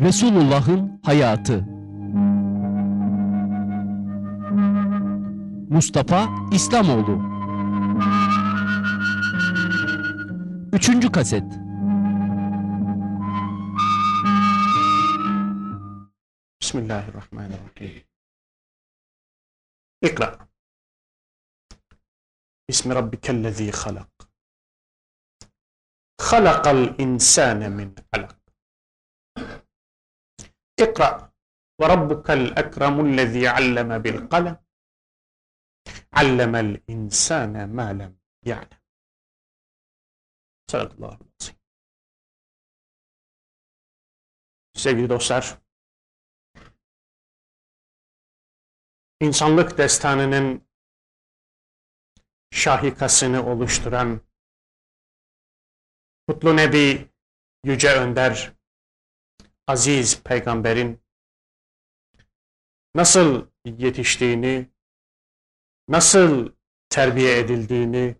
Resulullah'ın hayatı Mustafa İslamoğlu Üçüncü kaset Bismillahirrahmanirrahim. İkra. Bismi rabbikellezî halak. Halakal insâne min alak. Ve rabbukel ekremullezî alleme bil kalem. Allemel insâne mâ lem ya'lem. Sadakallahu azim. Sevgili dostlar, insanlık destanının şahikasını oluşturan Kutlu Nebi Yüce Önder Aziz Peygamber'in nasıl yetiştiğini, nasıl terbiye edildiğini,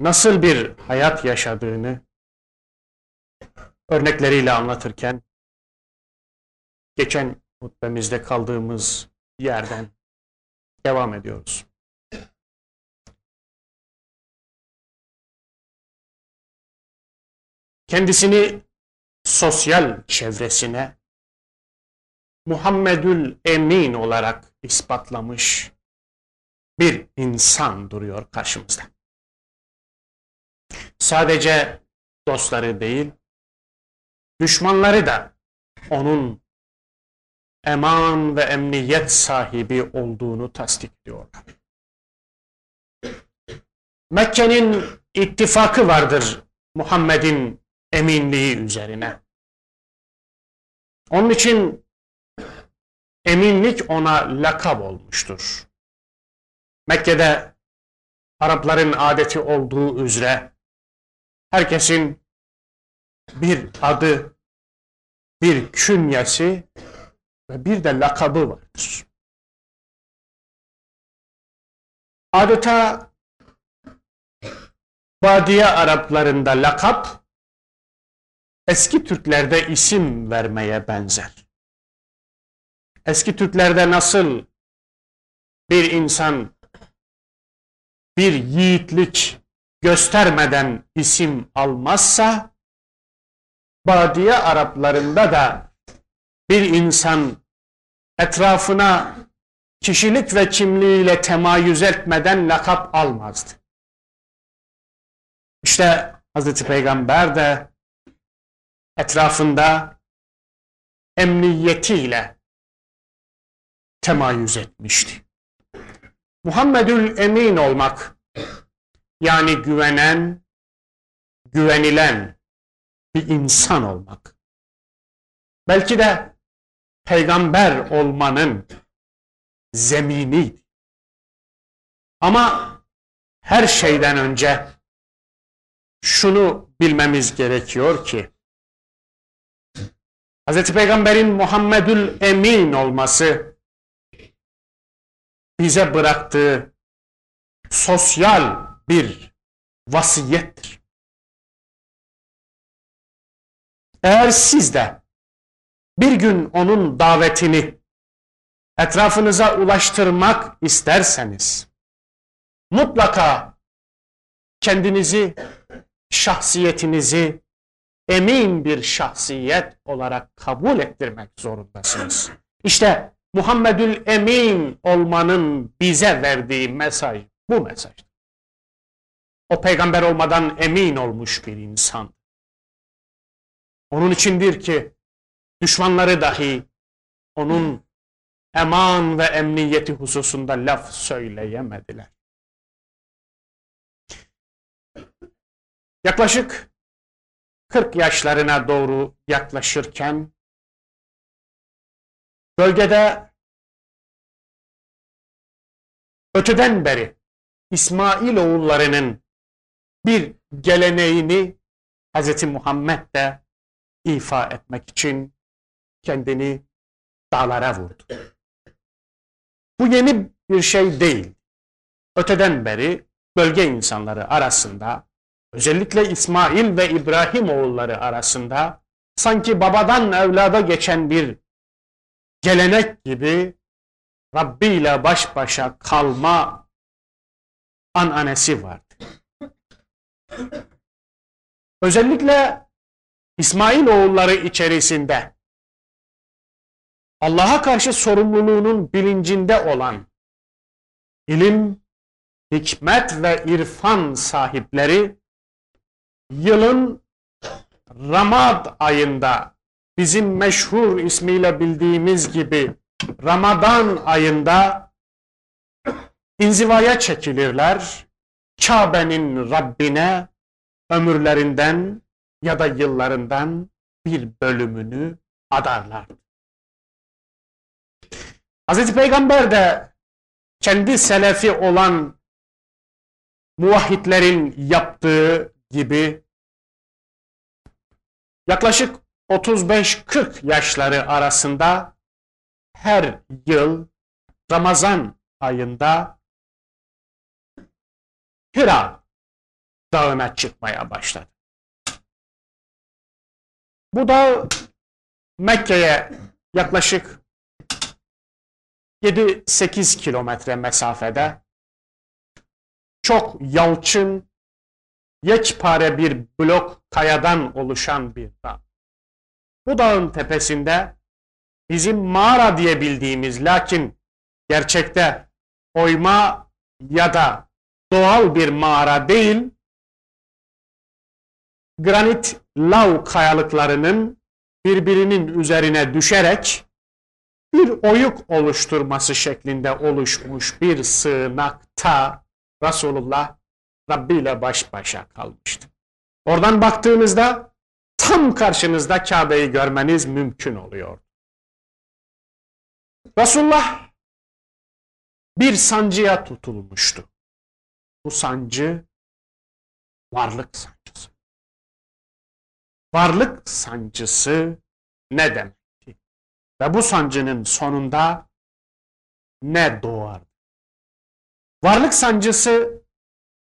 nasıl bir hayat yaşadığını örnekleriyle anlatırken geçen hutbemizde kaldığımız yerden devam ediyoruz. Kendisini sosyal çevresine Muhammedül Emin olarak ispatlamış bir insan duruyor karşımızda. Sadece dostları değil, düşmanları da onun eman ve emniyet sahibi olduğunu tasdik ediyorlar. Mekke'nin ittifakı vardır Muhammed'in eminliği üzerine. Onun için eminlik ona lakab olmuştur. Mekke'de Arapların adeti olduğu üzere herkesin bir adı, bir künyesi ve bir de lakabı vardır. Adeta Badiye Araplarında lakap eski Türklerde isim vermeye benzer. Eski Türklerde nasıl bir insan bir yiğitlik göstermeden isim almazsa Badiye Araplarında da bir insan etrafına kişilik ve kimliğiyle temayüz etmeden lakap almazdı. İşte Hazreti Peygamber de etrafında emniyetiyle temayüz etmişti. Muhammedül Emin olmak yani güvenen, güvenilen bir insan olmak. Belki de peygamber olmanın zeminiydi. Ama her şeyden önce şunu bilmemiz gerekiyor ki Hz. Peygamber'in Muhammedül Emin olması bize bıraktığı sosyal bir vasiyettir. Eğer siz de bir gün onun davetini etrafınıza ulaştırmak isterseniz mutlaka kendinizi, şahsiyetinizi emin bir şahsiyet olarak kabul ettirmek zorundasınız. İşte Muhammedül Emin olmanın bize verdiği mesaj bu mesaj. O peygamber olmadan emin olmuş bir insan. Onun içindir ki düşmanları dahi onun eman ve emniyeti hususunda laf söyleyemediler. Yaklaşık 40 yaşlarına doğru yaklaşırken bölgede öteden beri İsmail oğullarının bir geleneğini Hz. Muhammed de ifa etmek için kendini dağlara vurdu. Bu yeni bir şey değil. Öteden beri bölge insanları arasında özellikle İsmail ve İbrahim oğulları arasında sanki babadan evlada geçen bir gelenek gibi Rabbi ile baş başa kalma ananesi vardı. Özellikle İsmail oğulları içerisinde Allah'a karşı sorumluluğunun bilincinde olan ilim, hikmet ve irfan sahipleri yılın Ramad ayında bizim meşhur ismiyle bildiğimiz gibi Ramazan ayında inzivaya çekilirler. Kabe'nin Rabbine ömürlerinden ya da yıllarından bir bölümünü adarlar. Hazreti Peygamber de kendi selefi olan muvahhidlerin yaptığı gibi yaklaşık 35-40 yaşları arasında her yıl Ramazan ayında Hira dağına çıkmaya başladı. Bu dağ Mekke'ye yaklaşık 7-8 kilometre mesafede çok yalçın, yekpare bir blok kayadan oluşan bir dağ. Bu dağın tepesinde bizim mağara diye bildiğimiz lakin gerçekte oyma ya da doğal bir mağara değil, granit lav kayalıklarının birbirinin üzerine düşerek bir oyuk oluşturması şeklinde oluşmuş bir sığınakta Resulullah Rabbi ile baş başa kalmıştı. Oradan baktığınızda tam karşınızda Kabe'yi görmeniz mümkün oluyor. Resulullah bir sancıya tutulmuştu. Bu sancı varlık sancısı. Varlık sancısı ne demekti? Ve bu sancının sonunda ne doğar? Varlık sancısı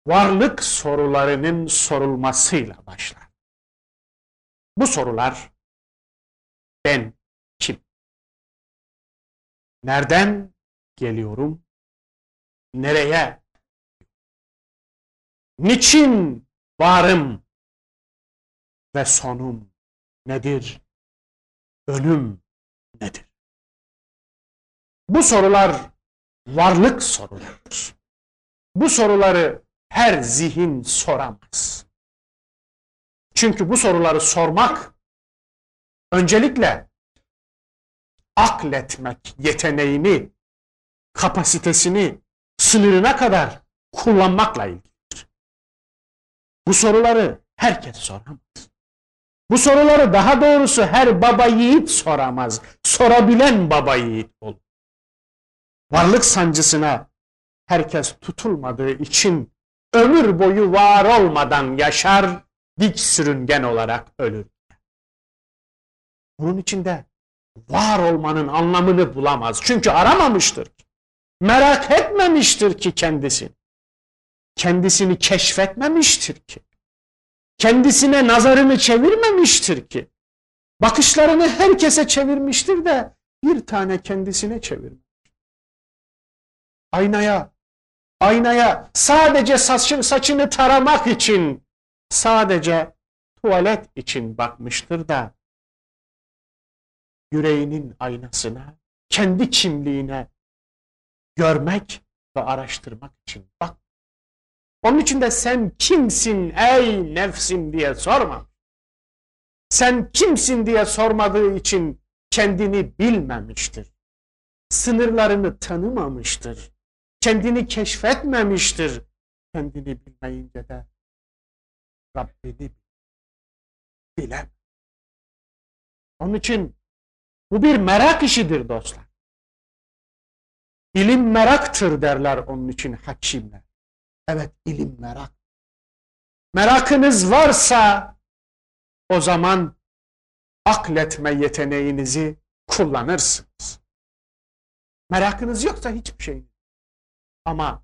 varlık sorularının sorulmasıyla başlar. Bu sorular ben kim? Nereden geliyorum? Nereye? Niçin varım ve sonum nedir? Ölüm nedir? Bu sorular varlık sorularıdır. Bu soruları her zihin soramaz. Çünkü bu soruları sormak öncelikle akletmek yeteneğini, kapasitesini sınırına kadar kullanmakla ilgilidir. Bu soruları herkes soramaz. Bu soruları daha doğrusu her baba yiğit soramaz. Sorabilen baba yiğit olur. Varlık sancısına herkes tutulmadığı için ömür boyu var olmadan yaşar, dik sürüngen olarak ölür. Bunun içinde var olmanın anlamını bulamaz. Çünkü aramamıştır. Merak etmemiştir ki kendisini. Kendisini keşfetmemiştir ki. Kendisine nazarını çevirmemiştir ki. Bakışlarını herkese çevirmiştir de bir tane kendisine çevirmiş. Aynaya, aynaya sadece saçını, saçını taramak için, sadece tuvalet için bakmıştır da yüreğinin aynasına, kendi kimliğine görmek ve araştırmak için bak. Onun için de sen kimsin ey nefsim diye sorma. Sen kimsin diye sormadığı için kendini bilmemiştir. Sınırlarını tanımamıştır. Kendini keşfetmemiştir. Kendini bilmeyince de Rabbini bilemez. Onun için bu bir merak işidir dostlar. İlim meraktır derler onun için hakimler. Evet ilim merak. Merakınız varsa o zaman akletme yeteneğinizi kullanırsınız. Merakınız yoksa hiçbir şey. Ama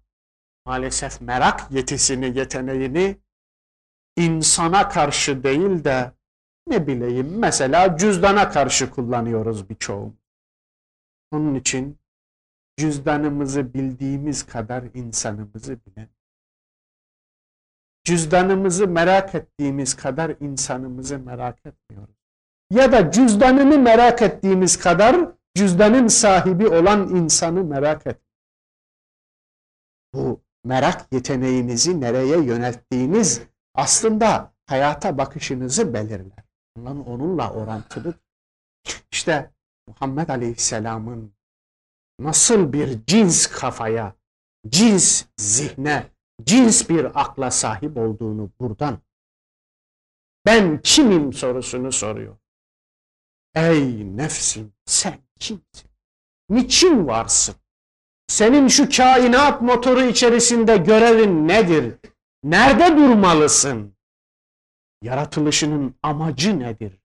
maalesef merak yetisini, yeteneğini insana karşı değil de ne bileyim mesela cüzdana karşı kullanıyoruz birçoğu. Onun için cüzdanımızı bildiğimiz kadar insanımızı bilen, cüzdanımızı merak ettiğimiz kadar insanımızı merak etmiyoruz. Ya da cüzdanını merak ettiğimiz kadar cüzdanın sahibi olan insanı merak et. Bu merak yeteneğinizi nereye yönelttiğiniz aslında hayata bakışınızı belirler. Onunla, onunla orantılı. İşte Muhammed Aleyhisselam'ın nasıl bir cins kafaya, cins zihne, cins bir akla sahip olduğunu buradan ben kimim sorusunu soruyor. Ey nefsim sen kimsin? Niçin varsın? Senin şu kainat motoru içerisinde görevin nedir? Nerede durmalısın? Yaratılışının amacı nedir?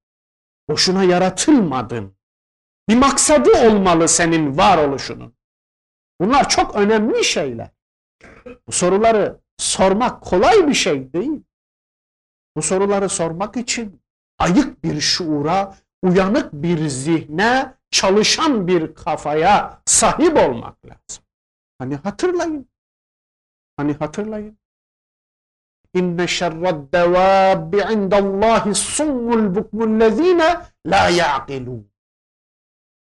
Boşuna yaratılmadın. Bir maksadı olmalı senin varoluşunun. Bunlar çok önemli şeyler. Bu soruları sormak kolay bir şey değil. Bu soruları sormak için ayık bir şuura, uyanık bir zihne, çalışan bir kafaya sahip olmak lazım. Hani hatırlayın. Hani hatırlayın. İnne şerred devâbi indallahi summul bukmullezîne la ya'qilûn.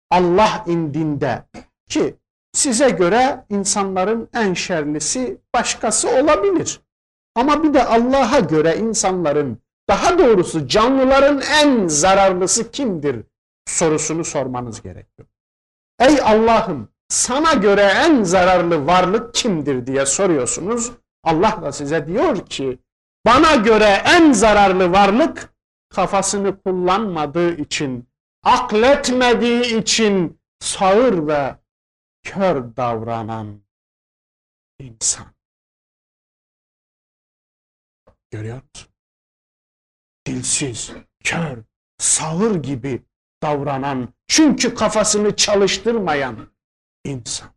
Allah indinde ki size göre insanların en şerlisi başkası olabilir. Ama bir de Allah'a göre insanların daha doğrusu canlıların en zararlısı kimdir sorusunu sormanız gerekiyor. Ey Allah'ım sana göre en zararlı varlık kimdir diye soruyorsunuz. Allah da size diyor ki bana göre en zararlı varlık kafasını kullanmadığı için, akletmediği için sağır ve kör davranan insan. Görüyor musun? Dilsiz, kör, sağır gibi davranan, çünkü kafasını çalıştırmayan insan.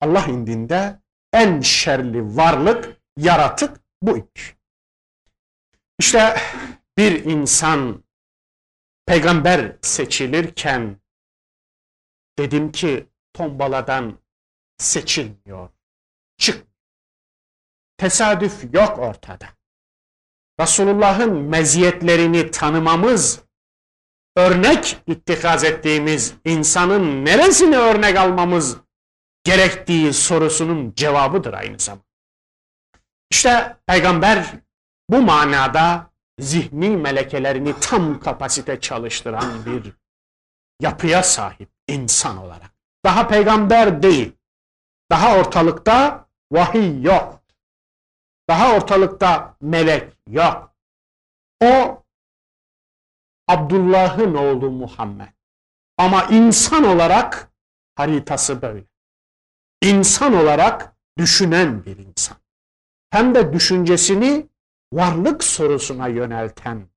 Allah indinde en şerli varlık, yaratık buymuş. İşte bir insan peygamber seçilirken dedim ki tombaladan seçilmiyor. Çık. Tesadüf yok ortada. Resulullah'ın meziyetlerini tanımamız, örnek ittikaz ettiğimiz insanın neresini örnek almamız gerektiği sorusunun cevabıdır aynı zamanda. İşte peygamber bu manada zihni melekelerini tam kapasite çalıştıran bir yapıya sahip insan olarak. Daha peygamber değil. Daha ortalıkta vahiy yok. Daha ortalıkta melek yok. O Abdullah'ın oğlu Muhammed. Ama insan olarak haritası böyle. İnsan olarak düşünen bir insan. Hem de düşüncesini varlık sorusuna yönelten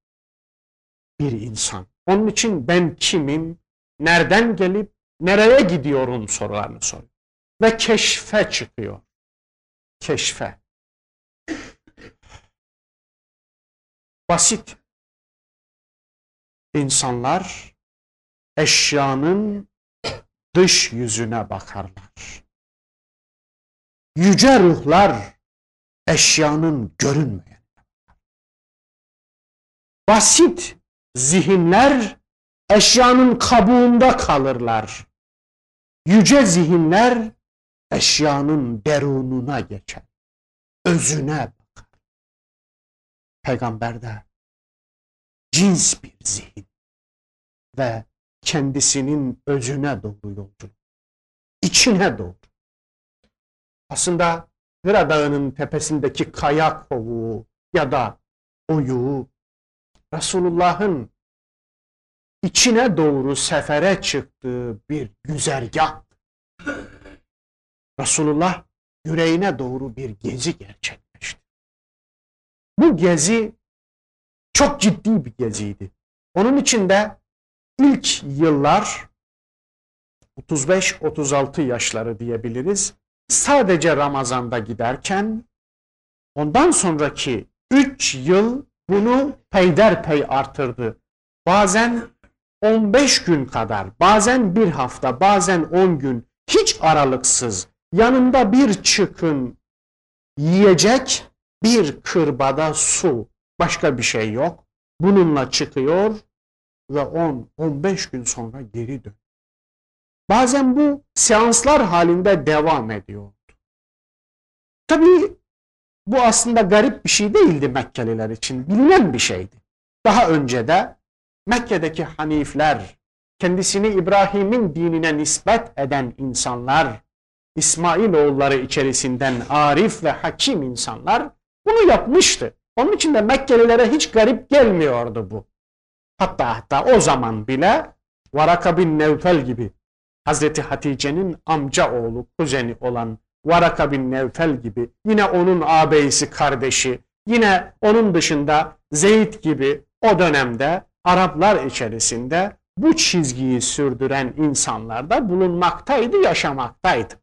bir insan. Onun için ben kimim, nereden gelip nereye gidiyorum sorularını soruyor. Ve keşfe çıkıyor. Keşfe. Basit. İnsanlar eşyanın dış yüzüne bakarlar. Yüce ruhlar eşyanın görünmeyen. Basit zihinler eşyanın kabuğunda kalırlar. Yüce zihinler eşyanın derununa geçer. Özüne bakar. Peygamber de cins bir zihin ve kendisinin özüne doğru yolculuk. içine doğru. Aslında Hıra Dağı'nın tepesindeki kaya kovuğu ya da oyuğu Resulullah'ın içine doğru sefere çıktığı bir güzergah. Resulullah yüreğine doğru bir gezi gerçekleşti. Bu gezi çok ciddi bir geziydi. Onun için de ilk yıllar 35-36 yaşları diyebiliriz. Sadece Ramazan'da giderken ondan sonraki 3 yıl bunu peyderpey artırdı. Bazen 15 gün kadar, bazen bir hafta, bazen 10 gün hiç aralıksız yanında bir çıkın yiyecek, bir kırbada su, başka bir şey yok. Bununla çıkıyor ve 10-15 gün sonra geri dön. Bazen bu seanslar halinde devam ediyordu. Tabii bu aslında garip bir şey değildi Mekkeliler için. Bilinen bir şeydi. Daha önce de Mekke'deki Hanifler, kendisini İbrahim'in dinine nispet eden insanlar, İsmail oğulları içerisinden arif ve hakim insanlar bunu yapmıştı. Onun için de Mekkelilere hiç garip gelmiyordu bu. Hatta hatta o zaman bile Varaka bin Nevfel gibi Hazreti Hatice'nin amca oğlu, kuzeni olan Varaka bin Nevfel gibi yine onun ağabeyisi kardeşi, yine onun dışında Zeyd gibi o dönemde Araplar içerisinde bu çizgiyi sürdüren insanlar da bulunmaktaydı, yaşamaktaydı.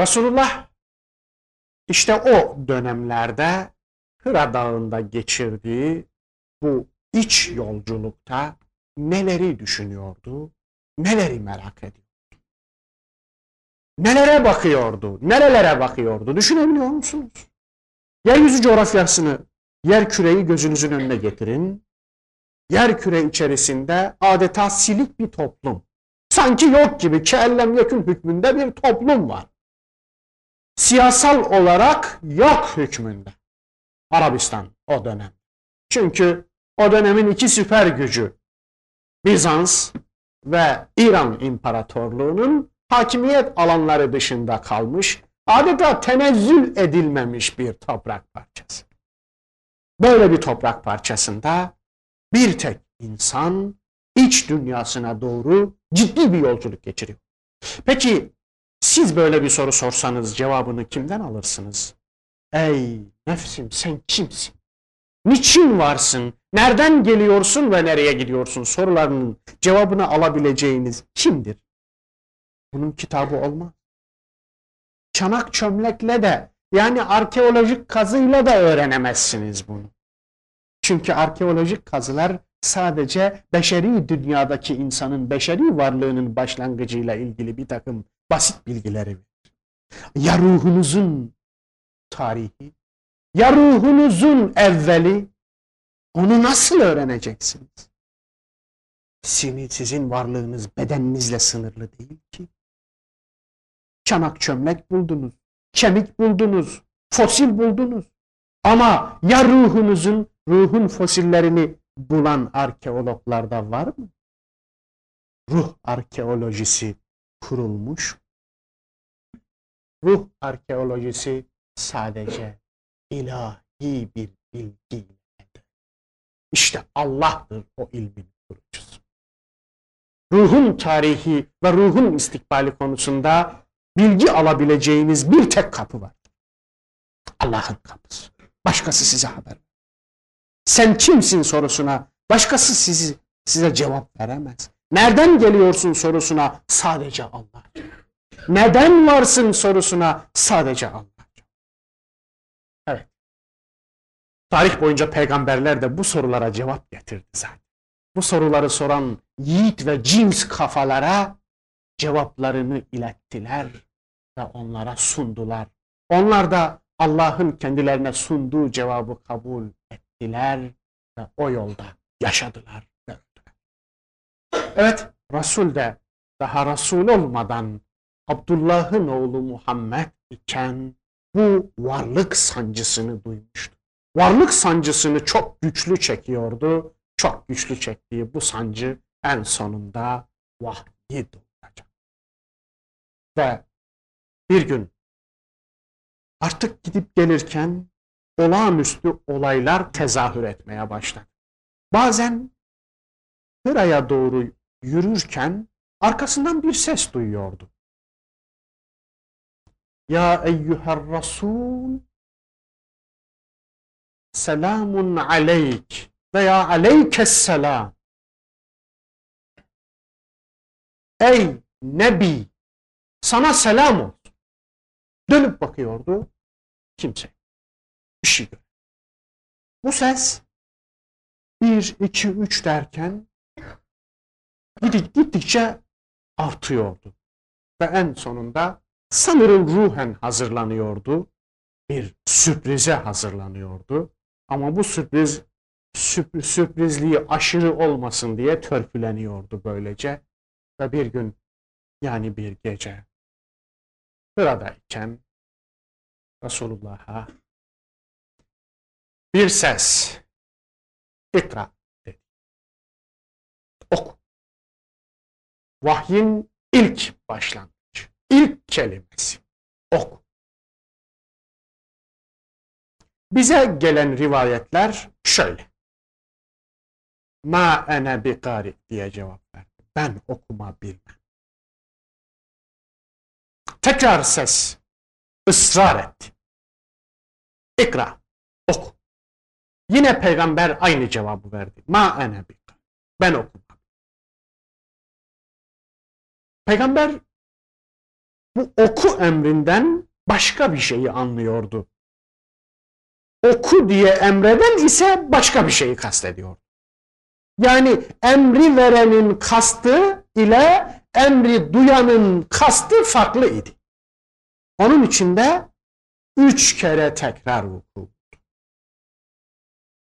Resulullah işte o dönemlerde Hıra Dağı'nda geçirdiği bu iç yolculukta neleri düşünüyordu, neleri merak ediyordu? Nelere bakıyordu, nerelere bakıyordu düşünebiliyor musunuz? Yeryüzü coğrafyasını, yer küreyi gözünüzün önüne getirin. Yer küre içerisinde adeta silik bir toplum. Sanki yok gibi kellem yakın hükmünde bir toplum var. Siyasal olarak yok hükmünde. Arabistan o dönem. Çünkü o dönemin iki süper gücü Bizans ve İran İmparatorluğu'nun hakimiyet alanları dışında kalmış, adeta tenezzül edilmemiş bir toprak parçası. Böyle bir toprak parçasında bir tek insan iç dünyasına doğru ciddi bir yolculuk geçiriyor. Peki siz böyle bir soru sorsanız cevabını kimden alırsınız? Ey nefsim sen kimsin? Niçin varsın? Nereden geliyorsun ve nereye gidiyorsun? Sorularının cevabını alabileceğiniz kimdir? Bunun kitabı olmaz. Çanak çömlekle de yani arkeolojik kazıyla da öğrenemezsiniz bunu. Çünkü arkeolojik kazılar sadece beşeri dünyadaki insanın, beşeri varlığının başlangıcıyla ilgili bir takım basit bilgileri verir. Ya ruhunuzun tarihi, ya ruhunuzun evveli, onu nasıl öğreneceksiniz? Sizin, sizin varlığınız bedeninizle sınırlı değil ki. Çanak çömlek buldunuz, kemik buldunuz, fosil buldunuz. Ama ya ruhunuzun, ruhun fosillerini bulan arkeologlarda var mı? Ruh arkeolojisi kurulmuş. Ruh arkeolojisi sadece ilahi bir bilgiyle. İşte Allah'tır o ilmin kurucusu. Ruhun tarihi ve ruhun istikbali konusunda bilgi alabileceğiniz bir tek kapı var. Allah'ın kapısı. Başkası size haber. Sen kimsin sorusuna başkası sizi size cevap veremez. Nereden geliyorsun sorusuna sadece Allah. Neden varsın sorusuna sadece Allah. Evet. Tarih boyunca peygamberler de bu sorulara cevap getirdi zaten. Bu soruları soran yiğit ve cins kafalara cevaplarını ilettiler ve onlara sundular. Onlar da Allah'ın kendilerine sunduğu cevabı kabul ettiler ve o yolda yaşadılar. Evet, Resul de daha Resul olmadan Abdullah'ın oğlu Muhammed iken bu varlık sancısını duymuştu. Varlık sancısını çok güçlü çekiyordu. Çok güçlü çektiği bu sancı en sonunda vahyi doğuracak. Ve bir gün artık gidip gelirken olağanüstü olaylar tezahür etmeye başladı. Bazen Hıra'ya doğru yürürken arkasından bir ses duyuyordu. Ya eyyüher Resul selamun aleyk veya aleykes selam. Ey Nebi sana selam olsun. Dönüp bakıyordu kimse. Bu ses bir, iki, üç derken gittik, gittikçe artıyordu. Ve en sonunda sanırım ruhen hazırlanıyordu. Bir sürprize hazırlanıyordu. Ama bu sürpriz sürpriz, sürprizliği aşırı olmasın diye törpüleniyordu böylece. Ve bir gün yani bir gece buradayken Resulullah'a bir ses ikra dedi. Oku. Vahyin ilk başlangıcı, ilk kelimesi. Oku. Bize gelen rivayetler şöyle. Ma ene bi diye cevap verdi. Ben okuma bilmem. Tekrar ses ısrar etti. İkra, oku. Yine peygamber aynı cevabı verdi. Ma ene bi kari. Ben okumam. Peygamber bu oku emrinden başka bir şeyi anlıyordu. Oku diye emreden ise başka bir şeyi kastediyor. Yani emri verenin kastı ile emri duyanın kastı farklı idi. Onun içinde üç kere tekrar vuku.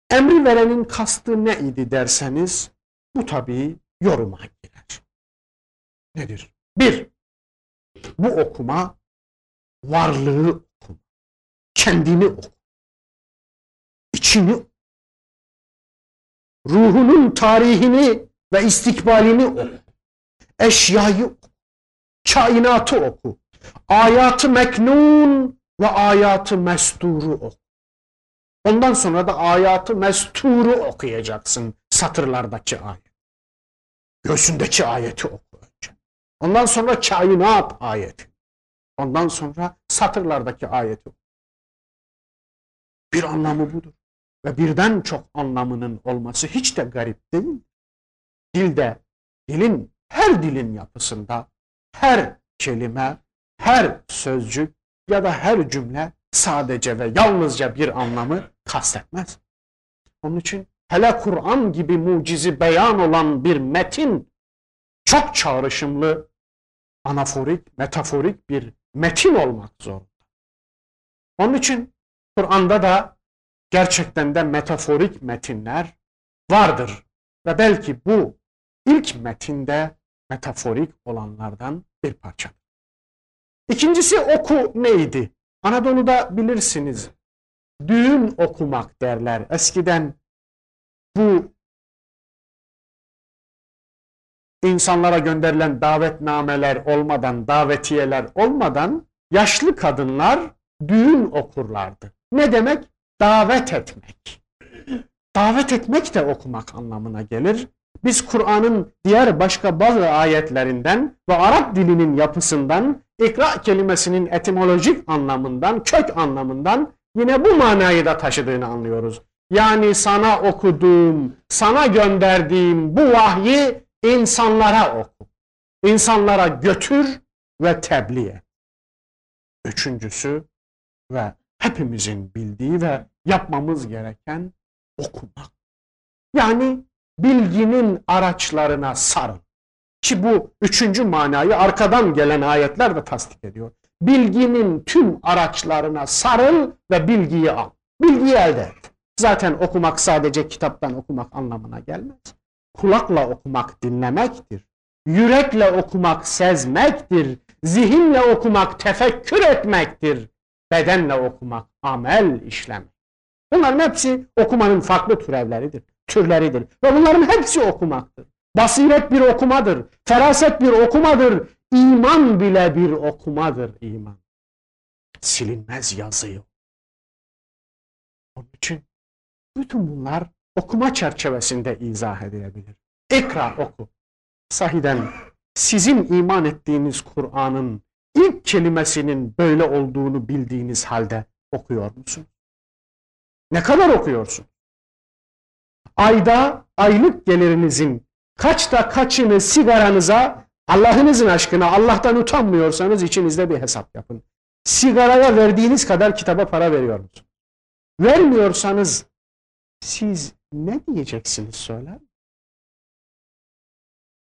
Emri verenin kastı ne idi derseniz bu tabii yoruma girer. Nedir? Bir, bu okuma varlığı okuma. Kendini oku. İçini. Ruhunun tarihini ve istikbalini oku. Eşyayı oku. Kainatı oku. Ayatı meknun ve ayatı mesturu oku. Ondan sonra da ayatı mesturu okuyacaksın satırlardaki ayet. Göğsündeki ayeti oku. Ondan sonra kainat ayeti. Ondan sonra satırlardaki ayeti. Bir anlamı budur. Ve birden çok anlamının olması hiç de garip değil. Dilde, dilin, her dilin yapısında her kelime, her sözcük ya da her cümle sadece ve yalnızca bir anlamı kastetmez. Onun için hele Kur'an gibi mucizi beyan olan bir metin çok çağrışımlı, anaforik, metaforik bir metin olmak zorunda. Onun için Kur'an'da da gerçekten de metaforik metinler vardır. Ve belki bu ilk metinde metaforik olanlardan bir parça. İkincisi oku neydi? Anadolu'da bilirsiniz düğün okumak derler. Eskiden bu insanlara gönderilen davetnameler olmadan, davetiyeler olmadan yaşlı kadınlar düğün okurlardı. Ne demek? Davet etmek. Davet etmek de okumak anlamına gelir. Biz Kur'an'ın diğer başka bazı ayetlerinden ve Arap dilinin yapısından, ikra kelimesinin etimolojik anlamından, kök anlamından yine bu manayı da taşıdığını anlıyoruz. Yani sana okuduğum, sana gönderdiğim bu vahyi insanlara oku. İnsanlara götür ve tebliğ et. Üçüncüsü ve hepimizin bildiği ve yapmamız gereken okumak. Yani bilginin araçlarına sarıl. Ki bu üçüncü manayı arkadan gelen ayetler de tasdik ediyor. Bilginin tüm araçlarına sarıl ve bilgiyi al. Bilgiyi elde et. Zaten okumak sadece kitaptan okumak anlamına gelmez. Kulakla okumak dinlemektir. Yürekle okumak sezmektir. Zihinle okumak tefekkür etmektir. Bedenle okumak amel işlemek. Bunların hepsi okumanın farklı türevleridir, türleridir. Ve bunların hepsi okumaktır. Basiret bir okumadır, feraset bir okumadır, iman bile bir okumadır iman. Silinmez yazıyor. Onun için bütün bunlar okuma çerçevesinde izah edilebilir. İkra oku. Sahiden sizin iman ettiğiniz Kur'an'ın ilk kelimesinin böyle olduğunu bildiğiniz halde okuyor musun? Ne kadar okuyorsun? Ayda aylık gelirinizin kaçta kaçını sigaranıza Allah'ınızın aşkına Allah'tan utanmıyorsanız içinizde bir hesap yapın. Sigaraya verdiğiniz kadar kitaba para veriyor musunuz? Vermiyorsanız siz ne diyeceksiniz söyler?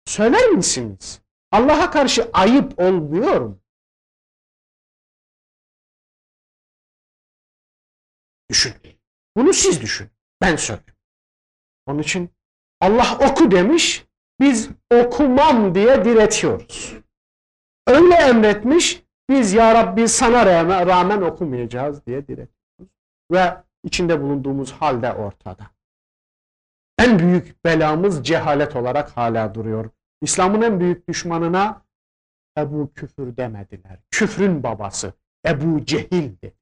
Söyler misiniz? Allah'a karşı ayıp olmuyor mu? Düşün. Bunu siz düşün. Ben söyleyeyim. Onun için Allah oku demiş, biz okumam diye diretiyoruz. Öyle emretmiş, biz ya Rabbi sana rağmen, okumayacağız diye diretiyoruz. Ve içinde bulunduğumuz halde ortada. En büyük belamız cehalet olarak hala duruyor. İslam'ın en büyük düşmanına Ebu Küfür demediler. Küfrün babası Ebu Cehil'di.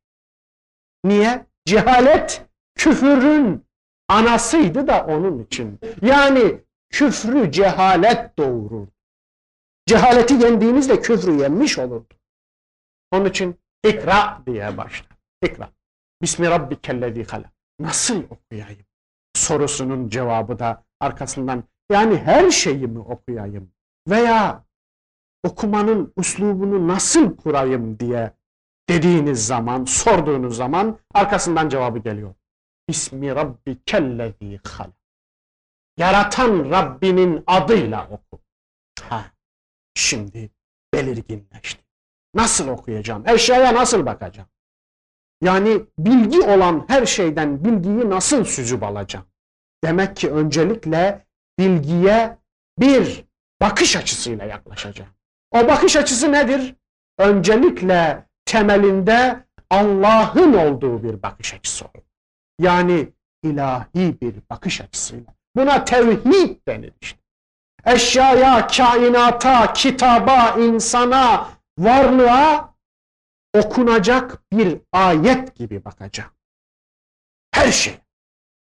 Niye? Cehalet küfürün anasıydı da onun için. Yani küfrü cehalet doğurur. Cehaleti yendiğinizde küfrü yenmiş olurdu. Onun için ikra diye başlar. İkra. Bismi rabbikellezi halak. Nasıl okuyayım? Sorusunun cevabı da arkasından yani her şeyi mi okuyayım? Veya okumanın üslubunu nasıl kurayım diye dediğiniz zaman, sorduğunuz zaman arkasından cevabı geliyor. Bismi rabbikellezi halak. Yaratan Rabbinin adıyla oku. Ha, şimdi belirginleşti. Nasıl okuyacağım? Eşyaya nasıl bakacağım? Yani bilgi olan her şeyden bilgiyi nasıl süzüp alacağım? Demek ki öncelikle bilgiye bir bakış açısıyla yaklaşacağım. O bakış açısı nedir? Öncelikle temelinde Allah'ın olduğu bir bakış açısı olur. Yani ilahi bir bakış açısıyla. Buna tevhid denir işte. Eşyaya, kainata, kitaba, insana, varlığa okunacak bir ayet gibi bakacağım. Her şey.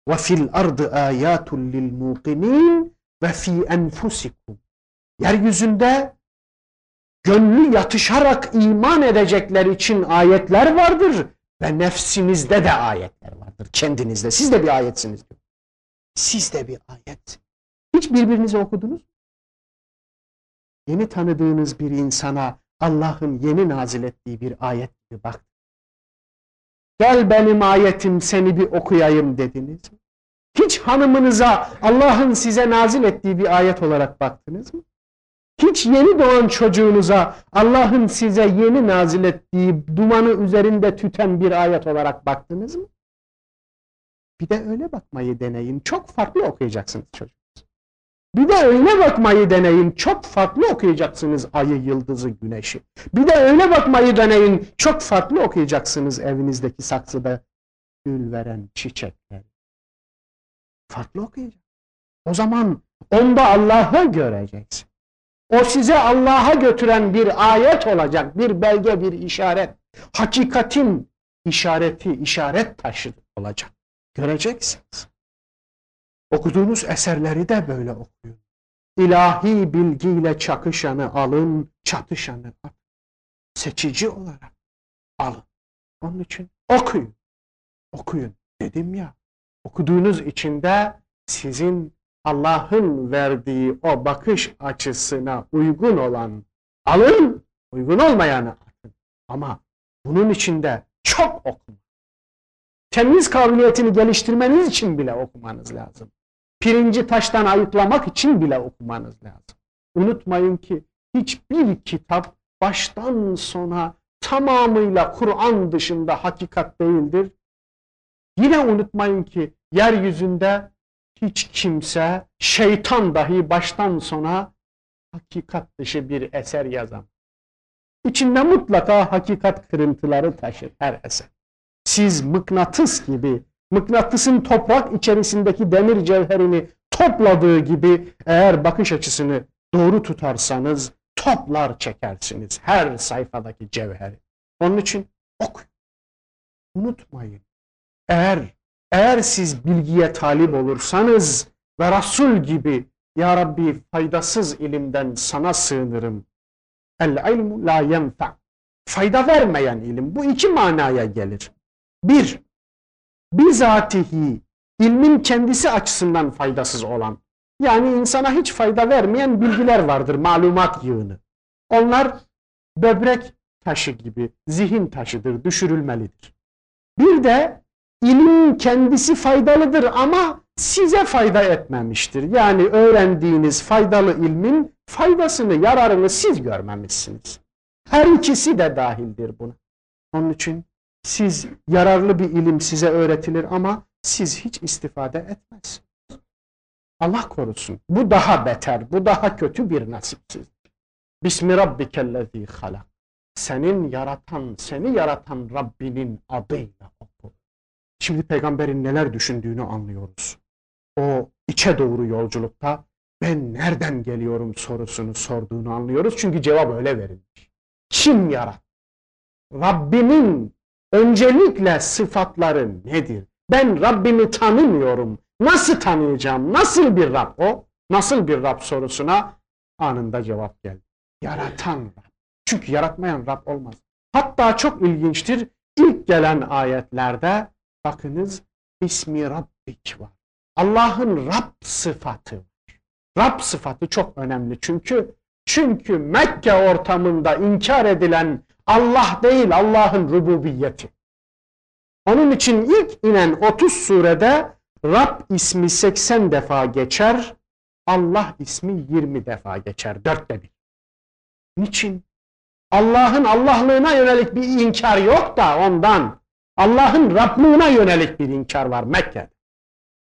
Ve fil ardı ayatun lil muqinin ve fi enfusikum. Yeryüzünde gönlü yatışarak iman edecekler için ayetler vardır ve nefsinizde de ayetler vardır. Kendinizde. Siz de bir ayetsiniz. diyor. Siz de bir ayet. Hiç birbirinizi okudunuz? Yeni tanıdığınız bir insana Allah'ın yeni nazil ettiği bir ayet gibi bak. Gel benim ayetim seni bir okuyayım dediniz mi? Hiç hanımınıza Allah'ın size nazil ettiği bir ayet olarak baktınız mı? Hiç yeni doğan çocuğunuza Allah'ın size yeni nazil ettiği dumanı üzerinde tüten bir ayet olarak baktınız mı? Bir de öyle bakmayı deneyin. Çok farklı okuyacaksınız çocuk. Bir de öyle bakmayı deneyin. Çok farklı okuyacaksınız ayı, yıldızı, güneşi. Bir de öyle bakmayı deneyin. Çok farklı okuyacaksınız evinizdeki saksıda gül veren çiçekler. Farklı okuyacak. O zaman onda Allah'ı göreceksin. O size Allah'a götüren bir ayet olacak, bir belge, bir işaret. Hakikatin işareti, işaret taşı olacak. Göreceksiniz. Okuduğunuz eserleri de böyle okuyun. İlahi bilgiyle çakışanı alın, çatışanı atın. Seçici olarak alın. Onun için okuyun. Okuyun. Dedim ya, okuduğunuz içinde sizin Allah'ın verdiği o bakış açısına uygun olan alın, uygun olmayanı atın. Ama bunun içinde çok okuma. Temiz kabiliyetini geliştirmeniz için bile okumanız lazım. Pirinci taştan ayıklamak için bile okumanız lazım. Unutmayın ki hiçbir kitap baştan sona tamamıyla Kur'an dışında hakikat değildir. Yine unutmayın ki yeryüzünde hiç kimse, şeytan dahi baştan sona hakikat dışı bir eser yazamaz. İçinde mutlaka hakikat kırıntıları taşır her eser. Siz mıknatıs gibi, mıknatısın toprak içerisindeki demir cevherini topladığı gibi eğer bakış açısını doğru tutarsanız toplar çekersiniz her sayfadaki cevheri. Onun için okuyun. Unutmayın. Eğer eğer siz bilgiye talip olursanız ve Resul gibi Ya Rabbi faydasız ilimden sana sığınırım. El ilmu la yenfa. Fayda vermeyen ilim. Bu iki manaya gelir. Bir, bizatihi ilmin kendisi açısından faydasız olan. Yani insana hiç fayda vermeyen bilgiler vardır, malumat yığını. Onlar böbrek taşı gibi zihin taşıdır, düşürülmelidir. Bir de ilim kendisi faydalıdır ama size fayda etmemiştir. Yani öğrendiğiniz faydalı ilmin faydasını, yararını siz görmemişsiniz. Her ikisi de dahildir buna. Onun için siz yararlı bir ilim size öğretilir ama siz hiç istifade etmezsiniz. Allah korusun. Bu daha beter, bu daha kötü bir nasipsizlik. Bismi rabbikellezî halak. Senin yaratan, seni yaratan Rabbinin adıyla oku. Şimdi peygamberin neler düşündüğünü anlıyoruz. O içe doğru yolculukta ben nereden geliyorum sorusunu sorduğunu anlıyoruz. Çünkü cevap öyle verilmiş. Kim yarattı? Rabbimin öncelikle sıfatları nedir? Ben Rabbimi tanımıyorum. Nasıl tanıyacağım? Nasıl bir Rab o? Nasıl bir Rab sorusuna anında cevap geldi. Yaratan Rab. Çünkü yaratmayan Rab olmaz. Hatta çok ilginçtir. İlk gelen ayetlerde bakınız ismi Rabbik var. Allah'ın Rab sıfatı var. Rab sıfatı çok önemli çünkü çünkü Mekke ortamında inkar edilen Allah değil Allah'ın rububiyeti. Onun için ilk inen 30 surede Rab ismi 80 defa geçer, Allah ismi 20 defa geçer, dörtte bir. Niçin? Allah'ın Allah'lığına yönelik bir inkar yok da ondan. Allah'ın Rablığına yönelik bir inkar var Mekke'de.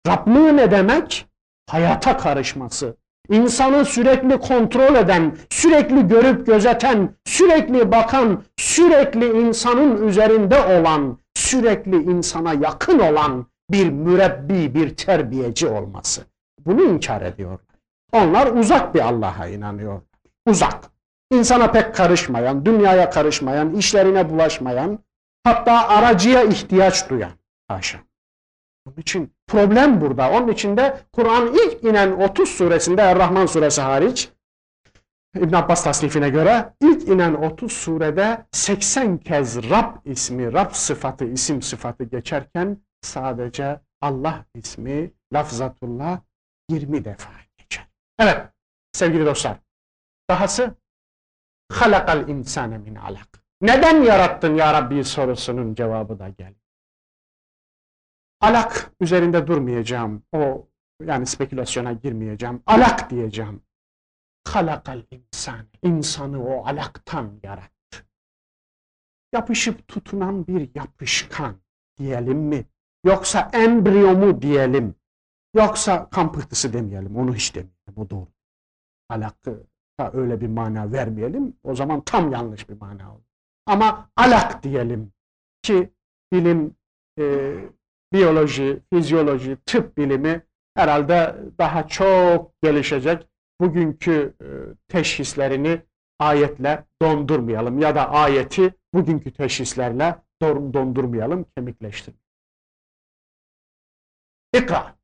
Rablığı ne demek? Hayata karışması. İnsanı sürekli kontrol eden, sürekli görüp gözeten, sürekli bakan, sürekli insanın üzerinde olan, sürekli insana yakın olan bir mürebbi, bir terbiyeci olması. Bunu inkar ediyorlar. Onlar uzak bir Allah'a inanıyorlar. Uzak. İnsana pek karışmayan, dünyaya karışmayan, işlerine bulaşmayan, hatta aracıya ihtiyaç duyan. Haşa. Onun için problem burada. Onun için de Kur'an ilk inen 30 suresinde Er-Rahman suresi hariç İbn Abbas tasnifine göre ilk inen 30 surede 80 kez Rab ismi, Rab sıfatı, isim sıfatı geçerken sadece Allah ismi, lafzatullah 20 defa geçer. Evet sevgili dostlar. Dahası halakal insane min alak. Neden yarattın ya Rabbi sorusunun cevabı da gel. Alak üzerinde durmayacağım. O yani spekülasyona girmeyeceğim. Alak diyeceğim. Halakal insan. İnsanı o alaktan yarattı. Yapışıp tutunan bir yapışkan diyelim mi? Yoksa embriyo mu diyelim? Yoksa kan pıhtısı demeyelim. Onu hiç demeyelim. O doğru. Alakı öyle bir mana vermeyelim. O zaman tam yanlış bir mana olur. Ama alak diyelim ki bilim e, biyoloji, fizyoloji, tıp bilimi herhalde daha çok gelişecek. Bugünkü e, teşhislerini ayetle dondurmayalım ya da ayeti bugünkü teşhislerle dondurmayalım, kemikleştirelim. İkra.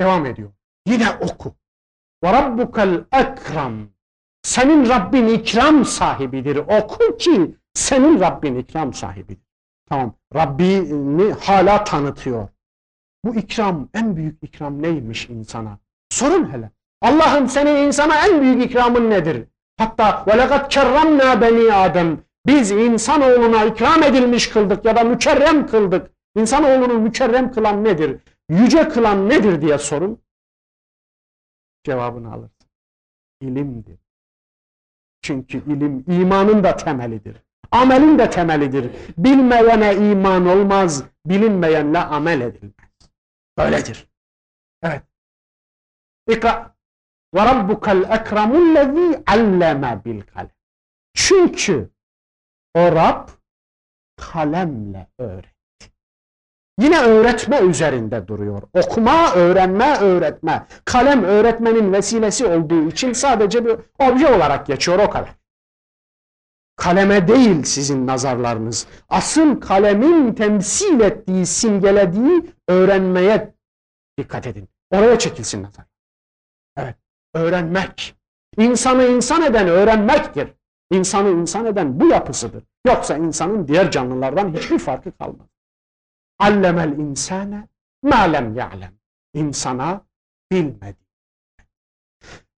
Devam ediyor. Yine oku. Ve rabbukel ekram. Senin Rabbin ikram sahibidir. Oku ki senin Rabbin ikram sahibidir. Tamam. Rabbini hala tanıtıyor. Bu ikram, en büyük ikram neymiş insana? Sorun hele. Allah'ım senin insana en büyük ikramın nedir? Hatta وَلَقَدْ كَرَّمْنَا beni Adem. Biz insanoğluna ikram edilmiş kıldık ya da mükerrem kıldık. İnsanoğlunu mükerrem kılan nedir? Yüce kılan nedir diye sorun. Cevabını alırsın. İlimdir. Çünkü ilim imanın da temelidir. Amelin de temelidir. Bilmeyene iman olmaz, bilinmeyenle amel edilmez. Böyledir. Evet. İkra. Ve rabbukel ekremullezî alleme bil kalem. Çünkü o Rab kalemle öğretti. Yine öğretme üzerinde duruyor. Okuma, öğrenme, öğretme. Kalem öğretmenin vesilesi olduğu için sadece bir obje olarak geçiyor o kadar. Kaleme değil sizin nazarlarınız. Asıl kalemin temsil ettiği, simgelediği öğrenmeye dikkat edin. Oraya çekilsin nazar. Evet, öğrenmek. İnsanı insan eden öğrenmektir. İnsanı insan eden bu yapısıdır. Yoksa insanın diğer canlılardan hiçbir farkı kalmaz. Allemel insane ma lem ya'lem. İnsana bilmedi.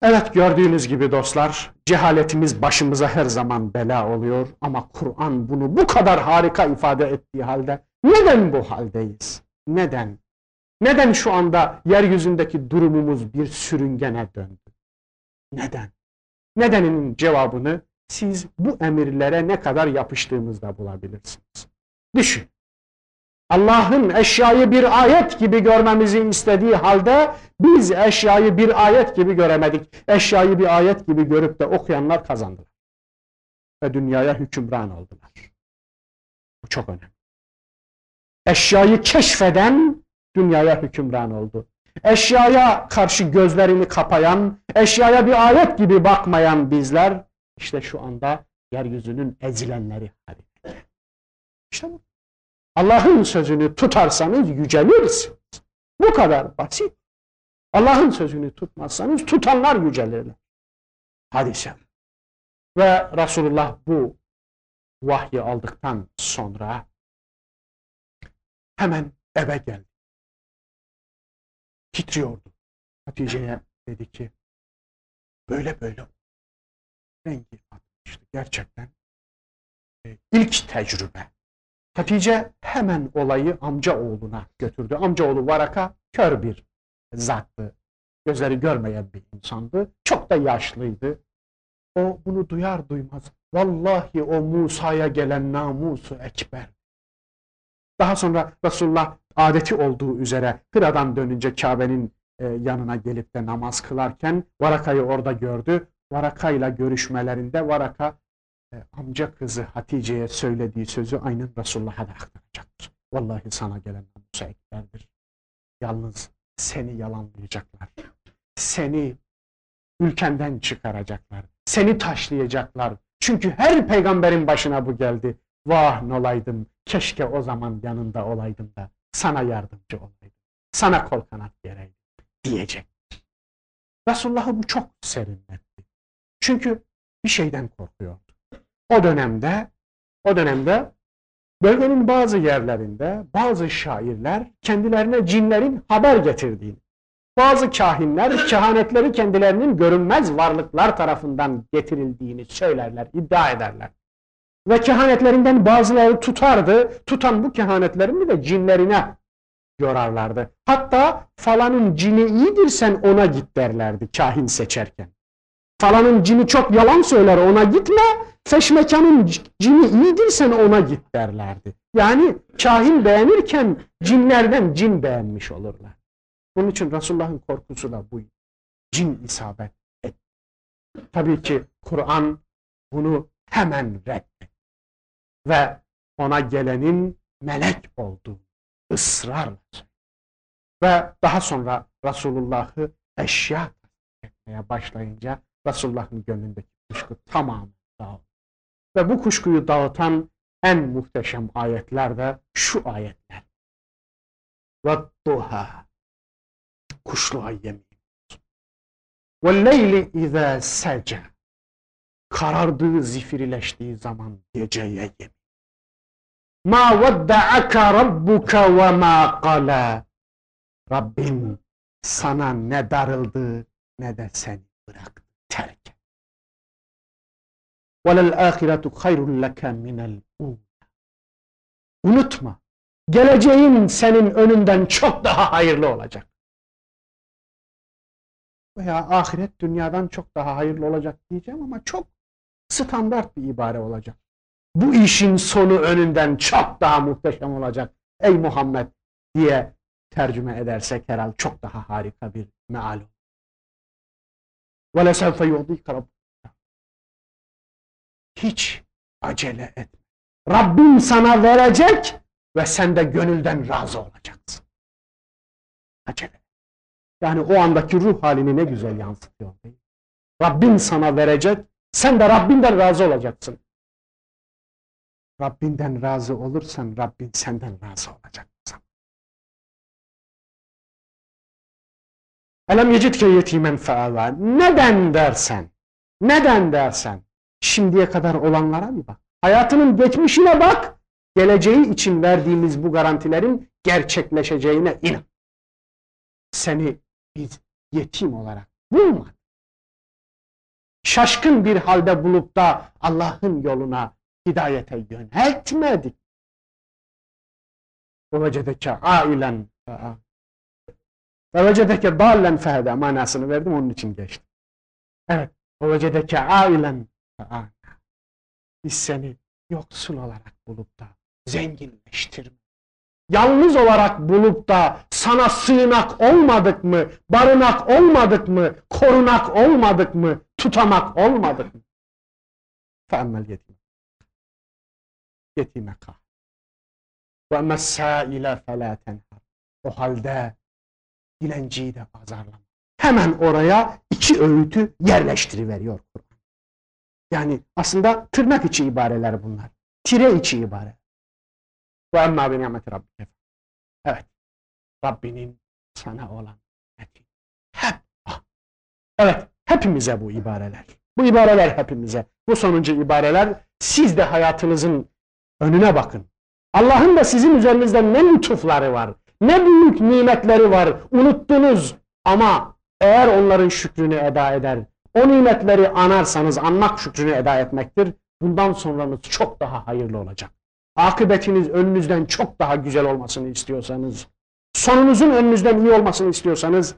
Evet gördüğünüz gibi dostlar cehaletimiz başımıza her zaman bela oluyor ama Kur'an bunu bu kadar harika ifade ettiği halde neden bu haldeyiz? Neden? Neden şu anda yeryüzündeki durumumuz bir sürüngene döndü? Neden? Nedeninin cevabını siz bu emirlere ne kadar yapıştığınızda bulabilirsiniz. Düşün. Allah'ın eşyayı bir ayet gibi görmemizi istediği halde biz eşyayı bir ayet gibi göremedik. Eşyayı bir ayet gibi görüp de okuyanlar kazandılar. Ve dünyaya hükümran oldular. Bu çok önemli. Eşyayı keşfeden dünyaya hükümran oldu. Eşyaya karşı gözlerini kapayan, eşyaya bir ayet gibi bakmayan bizler işte şu anda yeryüzünün ezilenleri haline. İşte bu. Allah'ın sözünü tutarsanız yücelirsiniz. Bu kadar basit. Allah'ın sözünü tutmazsanız tutanlar yücelirler. Hadise. Ve Resulullah bu vahyi aldıktan sonra hemen eve geldi. Titriyordu. Hatice'ye dedi ki böyle böyle rengi atmıştı gerçekten. E, ilk tecrübe. Hatice hemen olayı amca oğluna götürdü. Amcaoğlu Varaka kör bir zattı. Gözleri görmeyen bir insandı. Çok da yaşlıydı. O bunu duyar duymaz. Vallahi o Musa'ya gelen namusu ekber. Daha sonra Resulullah adeti olduğu üzere Hıra'dan dönünce Kabe'nin e, yanına gelip de namaz kılarken Varaka'yı orada gördü. Varaka'yla görüşmelerinde Varaka e, amca kızı Hatice'ye söylediği sözü aynen Resulullah'a da aktaracaktır. Vallahi sana gelen namusu ekberdir. Yalnız seni yalanlayacaklar. Seni ülkenden çıkaracaklar. Seni taşlayacaklar. Çünkü her peygamberin başına bu geldi. Vah nolaydım, keşke o zaman yanında olaydım da sana yardımcı olaydım. Sana kol kanat gereydim diyecek. Resulullah'ı bu çok serinletti. Çünkü bir şeyden korkuyordu. O dönemde o dönemde bölgenin bazı yerlerinde bazı şairler kendilerine cinlerin haber getirdiğini, bazı kahinler kehanetleri kendilerinin görünmez varlıklar tarafından getirildiğini söylerler, iddia ederler. Ve kehanetlerinden bazıları tutardı, tutan bu kehanetlerini de cinlerine yorarlardı. Hatta falanın cini iyidir sen ona git derlerdi kahin seçerken. Falanın cini çok yalan söyler ona gitme, feşmekanın cini iyidir sen ona git derlerdi. Yani kahin beğenirken cinlerden cin beğenmiş olurlar. Bunun için Resulullah'ın korkusu da bu. Cin isabet et. Tabii ki Kur'an bunu hemen reddetti. Ve ona gelenin melek olduğu ısrarla. Ve daha sonra Resulullah'ı eşya etmeye başlayınca Resulullah'ın gönlündeki kuşku tamamen dağıldı. Ve bu kuşkuyu dağıtan en muhteşem ayetler de şu ayetler. Ve duha kuşluğa yemin olsun. Leyli izâ sece karardığı, zifirileştiği zaman geceye yemin. Ma vedda'aka rabbuka ve ma qala. Rabbin sana ne darıldı ne de seni bıraktı, terk etti. Velel ahiretu hayrun leke minel Unutma, geleceğin senin önünden çok daha hayırlı olacak. Veya ahiret dünyadan çok daha hayırlı olacak diyeceğim ama çok standart bir ibare olacak. Bu işin sonu önünden çok daha muhteşem olacak. Ey Muhammed diye tercüme edersek herhalde çok daha harika bir meal olur. وَلَسَوْفَ يُعْضِيكَ رَبُّكَ Hiç acele etme. Rabbim sana verecek ve sen de gönülden razı olacaksın. Acele. Yani o andaki ruh halini ne güzel yansıtıyor değil mi? Rabbim sana verecek, sen de Rabbinden razı olacaksın. Rabbinden razı olursan Rabbin senden razı olacak. Elem yecidke yetimen feava. Neden dersen, neden dersen, şimdiye kadar olanlara bir bak. Hayatının geçmişine bak, geleceği için verdiğimiz bu garantilerin gerçekleşeceğine inan. Seni biz yetim olarak bulmadık. Şaşkın bir halde bulup da Allah'ın yoluna, hidayete yöneltmedik. Fe'a. Ve vecedeke dallen fehede manasını verdim onun için geçtim. Evet. Ailen fe'a. Biz seni yoksul olarak bulup da zenginleştirme. Yalnız olarak bulup da sana sığınak olmadık mı, barınak olmadık mı, korunak olmadık mı, tutamak olmadık mı? Feemmel yetim. Yetime kah. Ve messâile felâ tenhar. O halde dilenciyi de azarlama. Hemen oraya iki öğütü yerleştiriveriyor Kur'an. Yani aslında tırnak içi ibareler bunlar. Tire içi ibare. Bi nimeti rabbike. Evet. Rabbinin sana olan. Hep. ah. Evet. Hepimize bu ibareler. Bu ibareler hepimize. Bu sonuncu ibareler siz de hayatınızın önüne bakın. Allah'ın da sizin üzerinizde ne lütufları var. Ne büyük nimetleri var. Unuttunuz ama eğer onların şükrünü eda eder, o nimetleri anarsanız anmak şükrünü eda etmektir. Bundan sonranız çok daha hayırlı olacak. Akıbetiniz önünüzden çok daha güzel olmasını istiyorsanız, sonunuzun önünüzden iyi olmasını istiyorsanız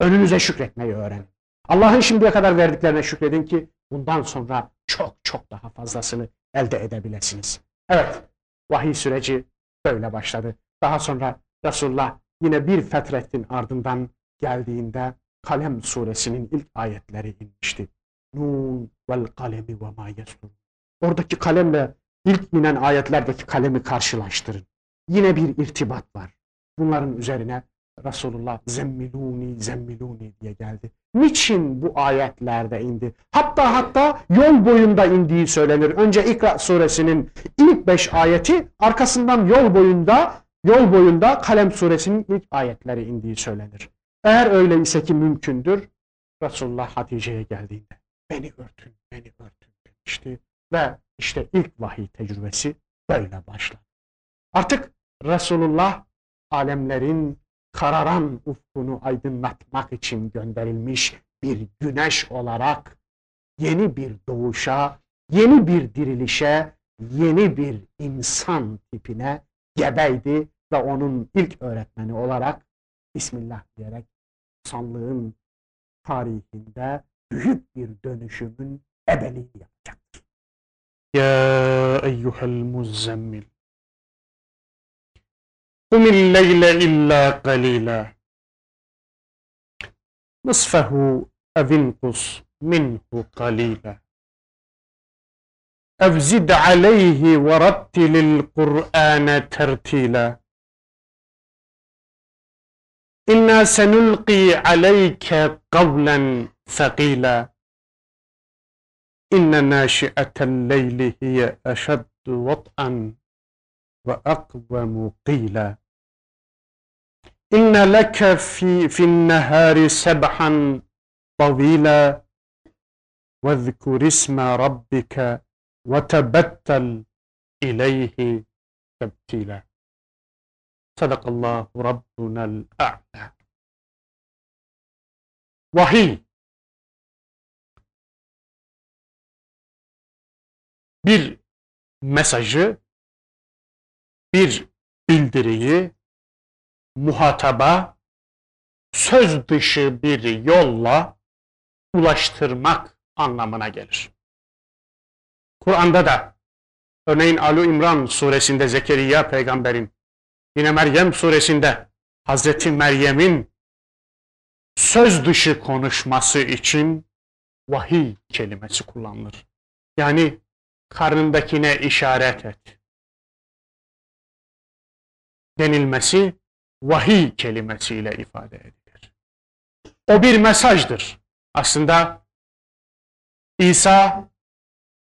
önünüze şükretmeyi öğrenin. Allah'ın şimdiye kadar verdiklerine şükredin ki bundan sonra çok çok daha fazlasını elde edebilirsiniz. Evet, vahiy süreci böyle başladı. Daha sonra Resulullah yine bir fetretin ardından geldiğinde Kalem suresinin ilk ayetleri inmişti. Nun vel kalemi ve ma yestur. Oradaki kalemle ilk inen ayetlerdeki kalemi karşılaştırın. Yine bir irtibat var. Bunların üzerine Resulullah zemmiluni zemmiluni diye geldi. Niçin bu ayetlerde indi? Hatta hatta yol boyunda indiği söylenir. Önce İkra suresinin ilk beş ayeti arkasından yol boyunda yol boyunda Kalem suresinin ilk ayetleri indiği söylenir. Eğer öyle ise ki mümkündür Resulullah Hatice'ye geldiğinde beni örtün, beni örtün demişti. Ve işte ilk vahiy tecrübesi böyle başladı. Artık Resulullah alemlerin kararan ufkunu aydınlatmak için gönderilmiş bir güneş olarak yeni bir doğuşa, yeni bir dirilişe, yeni bir insan tipine gebeydi ve onun ilk öğretmeni olarak Bismillah diyerek insanlığın tarihinde büyük bir dönüşümün ebeliğini yapacaktır. Ya eyyuhel muzzemmil قم الليل إلا قليلا. نصفه أو انقص منه قليلا. أو زد عليه ورتل القرآن ترتيلا. إنا سنلقي عليك قولا ثقيلا. إن ناشئة الليل هي أشد وطئا. وأقوم قيلا. إن لك في, في النهار سبحا طويلا واذكر اسم ربك وتبتل إليه تبتيلا. صدق الله ربنا الأعلى. Vahiy bir mesajı, bir bildiriyi muhataba söz dışı bir yolla ulaştırmak anlamına gelir. Kur'an'da da örneğin Alu İmran suresinde Zekeriya peygamberin yine Meryem suresinde Hazreti Meryem'in söz dışı konuşması için vahiy kelimesi kullanılır. Yani karnındakine işaret et. Denilmesi vahiy kelimesiyle ifade edilir. O bir mesajdır. Aslında İsa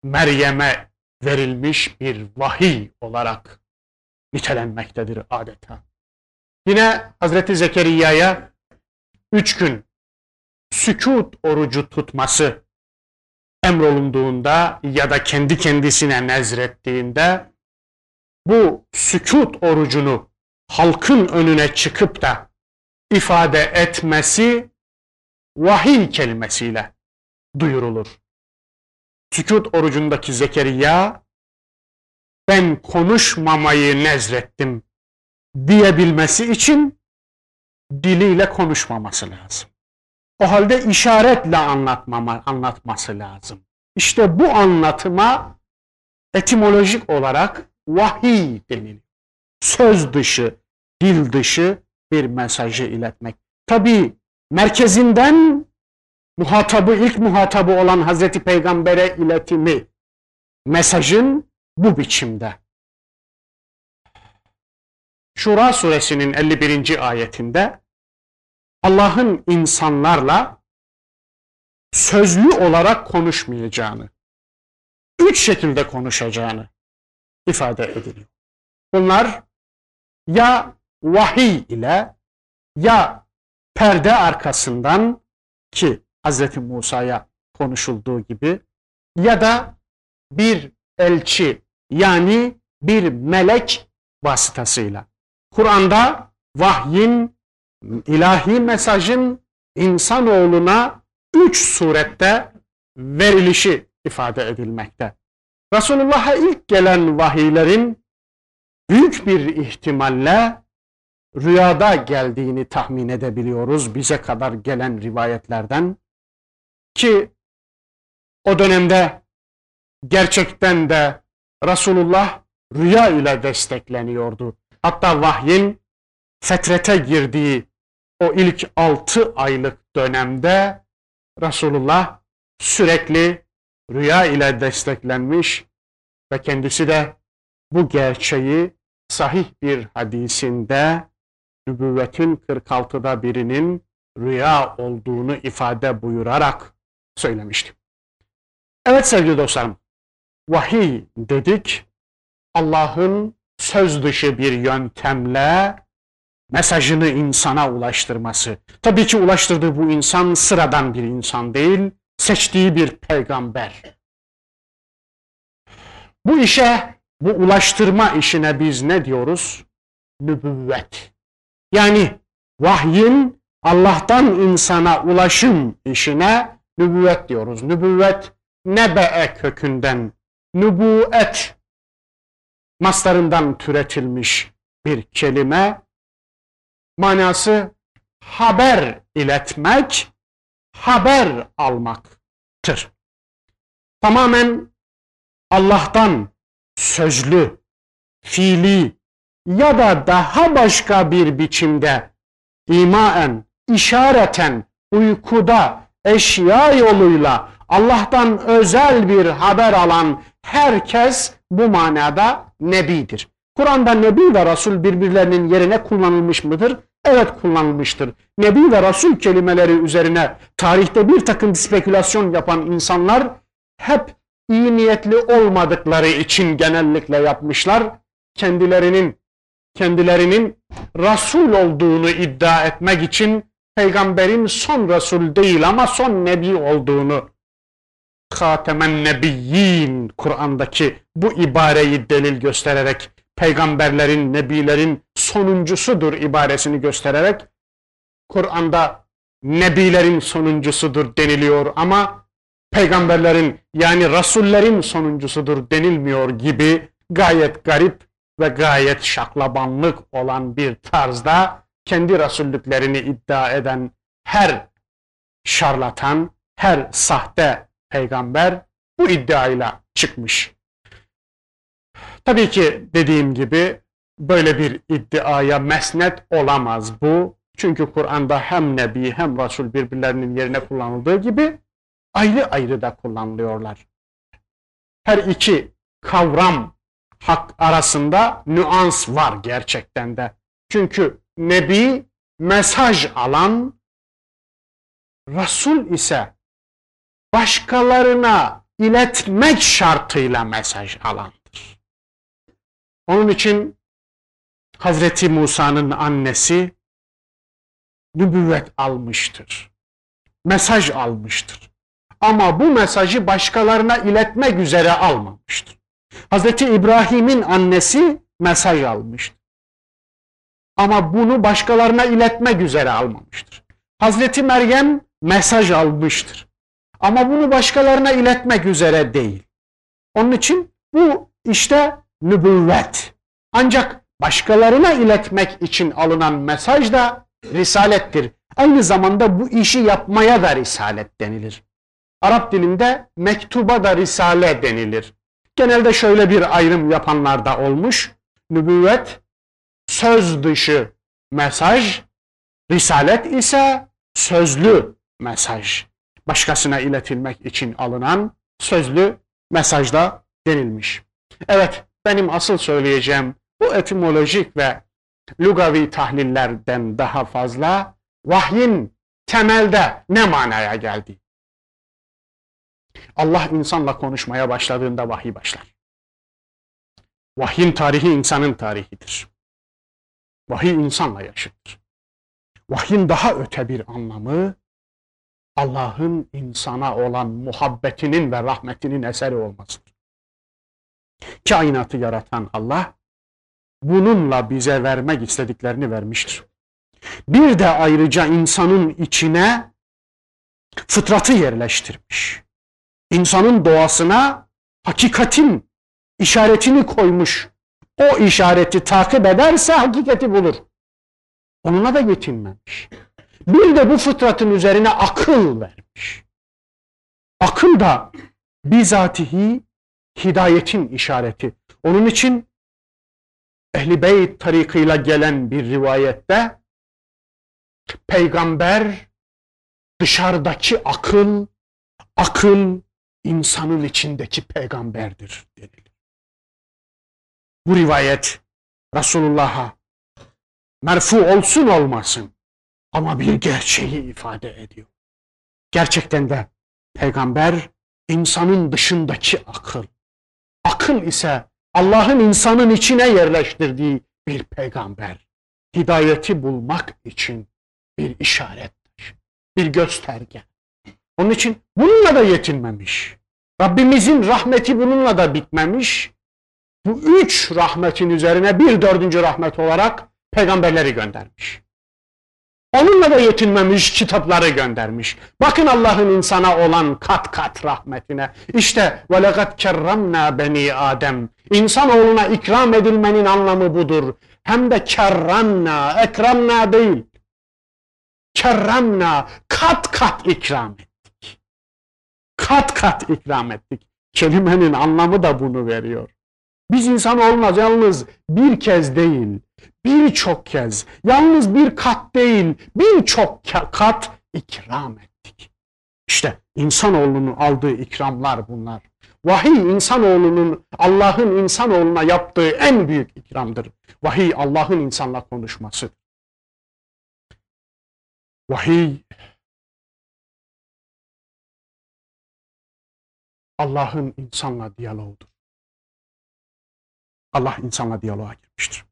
Meryem'e verilmiş bir vahiy olarak nitelenmektedir adeta. Yine Hazreti Zekeriya'ya üç gün sükut orucu tutması emrolunduğunda ya da kendi kendisine nezrettiğinde bu sükut orucunu halkın önüne çıkıp da ifade etmesi vahiy kelimesiyle duyurulur. Sükut orucundaki Zekeriya ben konuşmamayı nezrettim. diyebilmesi için diliyle konuşmaması lazım. O halde işaretle anlatmama, anlatması lazım. İşte bu anlatıma etimolojik olarak vahiy deniliyor. Söz dışı, dil dışı bir mesajı iletmek. Tabi merkezinden muhatabı, ilk muhatabı olan Hazreti Peygamber'e iletimi, mesajın bu biçimde. Şura suresinin 51. ayetinde Allah'ın insanlarla sözlü olarak konuşmayacağını, üç şekilde konuşacağını ifade ediliyor. Bunlar ya vahiy ile ya perde arkasından ki Hz. Musa'ya konuşulduğu gibi ya da bir elçi yani bir melek vasıtasıyla. Kur'an'da vahyin, ilahi mesajın insanoğluna üç surette verilişi ifade edilmekte. Resulullah'a ilk gelen vahiylerin büyük bir ihtimalle rüyada geldiğini tahmin edebiliyoruz bize kadar gelen rivayetlerden ki o dönemde gerçekten de Resulullah rüya ile destekleniyordu. Hatta vahyin fetrete girdiği o ilk altı aylık dönemde Resulullah sürekli rüya ile desteklenmiş ve kendisi de bu gerçeği sahih bir hadisinde nübüvvetin 46'da birinin rüya olduğunu ifade buyurarak söylemişti. Evet sevgili dostlarım, vahiy dedik, Allah'ın söz dışı bir yöntemle mesajını insana ulaştırması. Tabii ki ulaştırdığı bu insan sıradan bir insan değil, seçtiği bir peygamber. Bu işe, bu ulaştırma işine biz ne diyoruz? Nübüvvet. Yani vahyin Allah'tan insana ulaşım işine nübüvvet diyoruz. Nübüvvet nebe'e kökünden, nübuet maslarından türetilmiş bir kelime. Manası haber iletmek, haber almaktır. Tamamen Allah'tan sözlü, fiili ya da daha başka bir biçimde imaen, işareten, uykuda, eşya yoluyla Allah'tan özel bir haber alan herkes bu manada nebidir. Kur'an'da nebi ve rasul birbirlerinin yerine kullanılmış mıdır? Evet kullanılmıştır. Nebi ve rasul kelimeleri üzerine tarihte bir takım spekülasyon yapan insanlar hep iyi niyetli olmadıkları için genellikle yapmışlar. Kendilerinin kendilerinin Rasul olduğunu iddia etmek için peygamberin son Resul değil ama son Nebi olduğunu Hatemen Nebiyyin Kur'an'daki bu ibareyi delil göstererek peygamberlerin, nebilerin sonuncusudur ibaresini göstererek Kur'an'da nebilerin sonuncusudur deniliyor ama peygamberlerin yani rasullerin sonuncusudur denilmiyor gibi gayet garip ve gayet şaklabanlık olan bir tarzda kendi rasullüklerini iddia eden her şarlatan, her sahte peygamber bu iddiayla çıkmış. Tabii ki dediğim gibi böyle bir iddiaya mesnet olamaz bu. Çünkü Kur'an'da hem Nebi hem Resul birbirlerinin yerine kullanıldığı gibi ayrı ayrı da kullanılıyorlar. Her iki kavram hak arasında nüans var gerçekten de. Çünkü Nebi mesaj alan, Resul ise başkalarına iletmek şartıyla mesaj alandır. Onun için Hazreti Musa'nın annesi nübüvvet almıştır. Mesaj almıştır. Ama bu mesajı başkalarına iletmek üzere almamıştır. Hazreti İbrahim'in annesi mesaj almıştır. Ama bunu başkalarına iletmek üzere almamıştır. Hazreti Meryem mesaj almıştır. Ama bunu başkalarına iletmek üzere değil. Onun için bu işte nübüvvet. Ancak başkalarına iletmek için alınan mesaj da risalettir. Aynı zamanda bu işi yapmaya da risalet denilir. Arap dilinde mektuba da risale denilir. Genelde şöyle bir ayrım yapanlar da olmuş. Nübüvvet söz dışı mesaj, risalet ise sözlü mesaj. Başkasına iletilmek için alınan sözlü mesajda denilmiş. Evet, benim asıl söyleyeceğim bu etimolojik ve lugavi tahlillerden daha fazla vahyin temelde ne manaya geldi? Allah insanla konuşmaya başladığında vahiy başlar. Vahyin tarihi insanın tarihidir. Vahiy insanla yaşıttır. Vahyin daha öte bir anlamı Allah'ın insana olan muhabbetinin ve rahmetinin eseri olmasıdır. Kainatı yaratan Allah bununla bize vermek istediklerini vermiştir. Bir de ayrıca insanın içine fıtratı yerleştirmiş. İnsanın doğasına hakikatin işaretini koymuş. O işareti takip ederse hakikati bulur. Onunla da yetinmemiş. Bir de bu fıtratın üzerine akıl vermiş. Akıl da bizatihi hidayetin işareti. Onun için Ehli Beyt tarikıyla gelen bir rivayette peygamber dışarıdaki akıl, akıl insanın içindeki peygamberdir denilir. Bu rivayet Resulullah'a merfu olsun olmasın ama bir gerçeği ifade ediyor. Gerçekten de peygamber insanın dışındaki akıl. Akıl ise Allah'ın insanın içine yerleştirdiği bir peygamber. Hidayeti bulmak için bir işarettir, bir gösterge. Onun için bununla da yetinmemiş. Rabbimizin rahmeti bununla da bitmemiş. Bu üç rahmetin üzerine bir dördüncü rahmet olarak peygamberleri göndermiş. Onunla da yetinmemiş, kitapları göndermiş. Bakın Allah'ın insana olan kat kat rahmetine. İşte وَلَقَدْ كَرَّمْنَا beni Adem. İnsanoğluna ikram edilmenin anlamı budur. Hem de kerramna, ekramna değil. Kerramna, kat kat ikram ettik. Kat kat ikram ettik. Kelimenin anlamı da bunu veriyor. Biz insan olmaz yalnız bir kez değil, birçok kez, yalnız bir kat değil, birçok kat ikram ettik. İşte insanoğlunun aldığı ikramlar bunlar. Vahiy insanoğlunun Allah'ın insanoğluna yaptığı en büyük ikramdır. Vahiy Allah'ın insanla konuşması. Vahiy Allah'ın insanla diyaloğudur. Allah insanla diyaloğa girmiştir.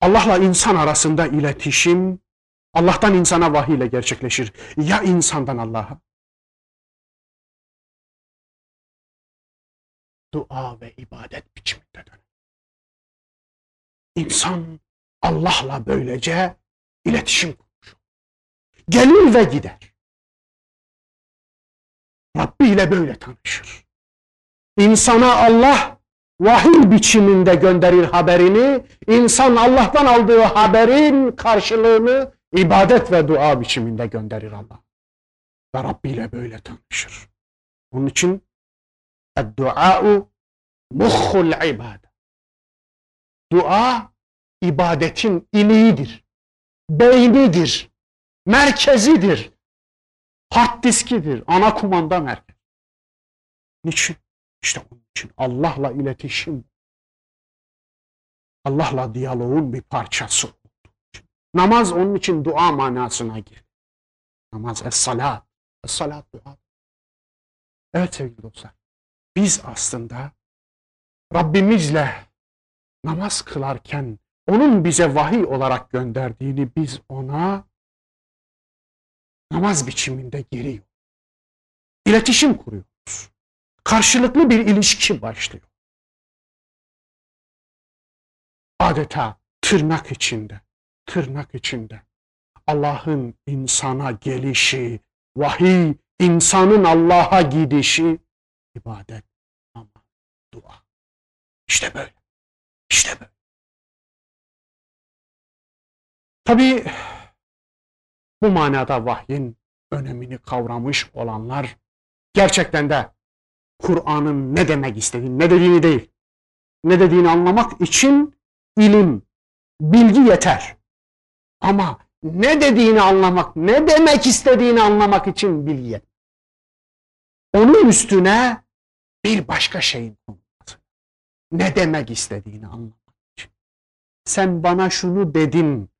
Allah'la insan arasında iletişim Allah'tan insana vahiy ile gerçekleşir. Ya insandan Allah'a? Dua ve ibadet biçiminde döner. İnsan Allah'la böylece iletişim kurmuş. Gelir ve gider. Rabbi ile böyle tanışır. İnsana Allah vahiy biçiminde gönderir haberini, insan Allah'tan aldığı haberin karşılığını ibadet ve dua biçiminde gönderir Allah. Ve Rabbi ile böyle tanışır. Onun için dua'u muhul ibade. Dua ibadetin iliğidir, beynidir, merkezidir, hard diskidir, ana kumanda merkez. Niçin? İşte onun için Allah'la iletişim, Allah'la diyaloğun bir parçası. Namaz onun için dua manasına gelir. Namaz es-salat. Es-salat dua. Evet sevgili dostlar. Biz aslında Rabbimizle namaz kılarken onun bize vahiy olarak gönderdiğini biz ona namaz biçiminde giriyor. İletişim kuruyoruz karşılıklı bir ilişki başlıyor. Adeta tırnak içinde, tırnak içinde Allah'ın insana gelişi, vahiy, insanın Allah'a gidişi, ibadet, namaz, dua. İşte böyle. İşte böyle. Tabii bu manada vahyin önemini kavramış olanlar gerçekten de Kur'an'ın ne demek istediğini, ne dediğini değil, ne dediğini anlamak için ilim, bilgi yeter. Ama ne dediğini anlamak, ne demek istediğini anlamak için bilgi yeter. Onun üstüne bir başka şeyin konulması. Ne demek istediğini anlamak için. Sen bana şunu dedin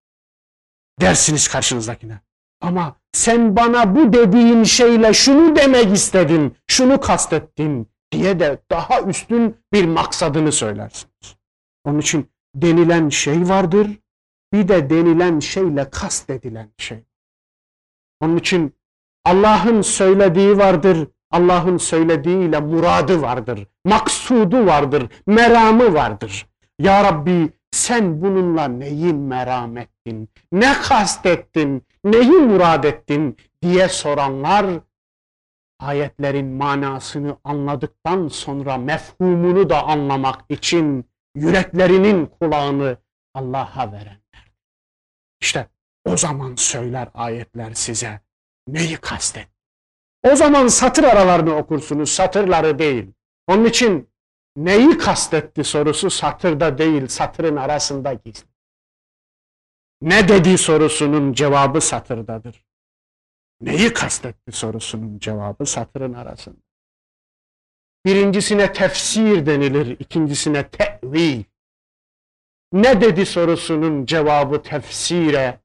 dersiniz karşınızdakine. Ama sen bana bu dediğin şeyle şunu demek istedin, şunu kastettin diye de daha üstün bir maksadını söylersiniz. Onun için denilen şey vardır, bir de denilen şeyle kastedilen şey. Onun için Allah'ın söylediği vardır, Allah'ın söylediğiyle muradı vardır, maksudu vardır, meramı vardır. Ya Rabbi sen bununla neyi meram ettin, ne kastettin, neyi murad ettin diye soranlar ayetlerin manasını anladıktan sonra mefhumunu da anlamak için yüreklerinin kulağını Allah'a verenler. İşte o zaman söyler ayetler size neyi kastet. O zaman satır aralarını okursunuz, satırları değil. Onun için neyi kastetti sorusu satırda değil, satırın arasında gizli. Ne dedi sorusunun cevabı satırdadır. Neyi kastetti sorusunun cevabı satırın arasında. Birincisine tefsir denilir, ikincisine tevil. Ne dedi sorusunun cevabı tefsire,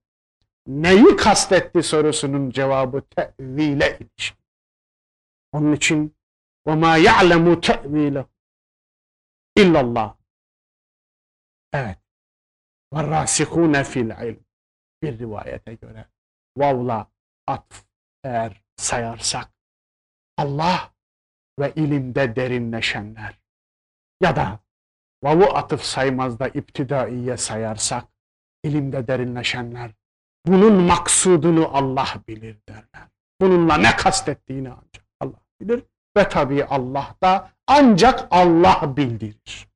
neyi kastetti sorusunun cevabı tevile ilişkin. Onun için وَمَا يَعْلَمُ تَأْوِيلَهُ illallah. Evet. Ve rasikune fil ilm. Bir rivayete göre vavla atf eğer sayarsak Allah ve ilimde derinleşenler ya da vavu atıf saymazda iptidaiye sayarsak ilimde derinleşenler bunun maksudunu Allah bilir derler. Bununla ne kastettiğini ancak Allah bilir ve tabii Allah da ancak Allah bildirir.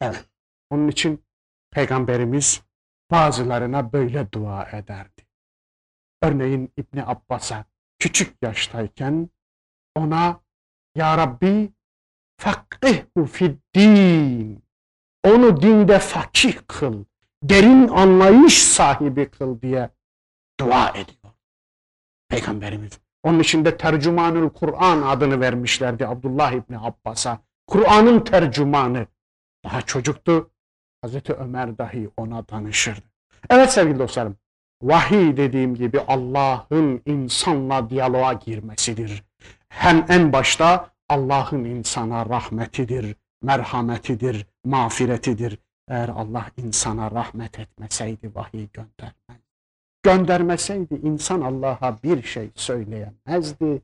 Evet. Onun için Peygamberimiz bazılarına böyle dua ederdi. Örneğin İbni Abbas'a küçük yaştayken ona Ya Rabbi fakkihhu fiddin onu dinde fakih kıl, derin anlayış sahibi kıl diye dua ediyor. Peygamberimiz. Onun için de tercümanül Kur'an adını vermişlerdi Abdullah İbni Abbas'a. Kur'an'ın tercümanı. Daha çocuktu. Hazreti Ömer dahi ona danışırdı. Evet sevgili dostlarım. Vahiy dediğim gibi Allah'ın insanla diyaloğa girmesidir. Hem en başta Allah'ın insana rahmetidir, merhametidir, mağfiretidir. Eğer Allah insana rahmet etmeseydi vahiy göndermez. Göndermeseydi insan Allah'a bir şey söyleyemezdi.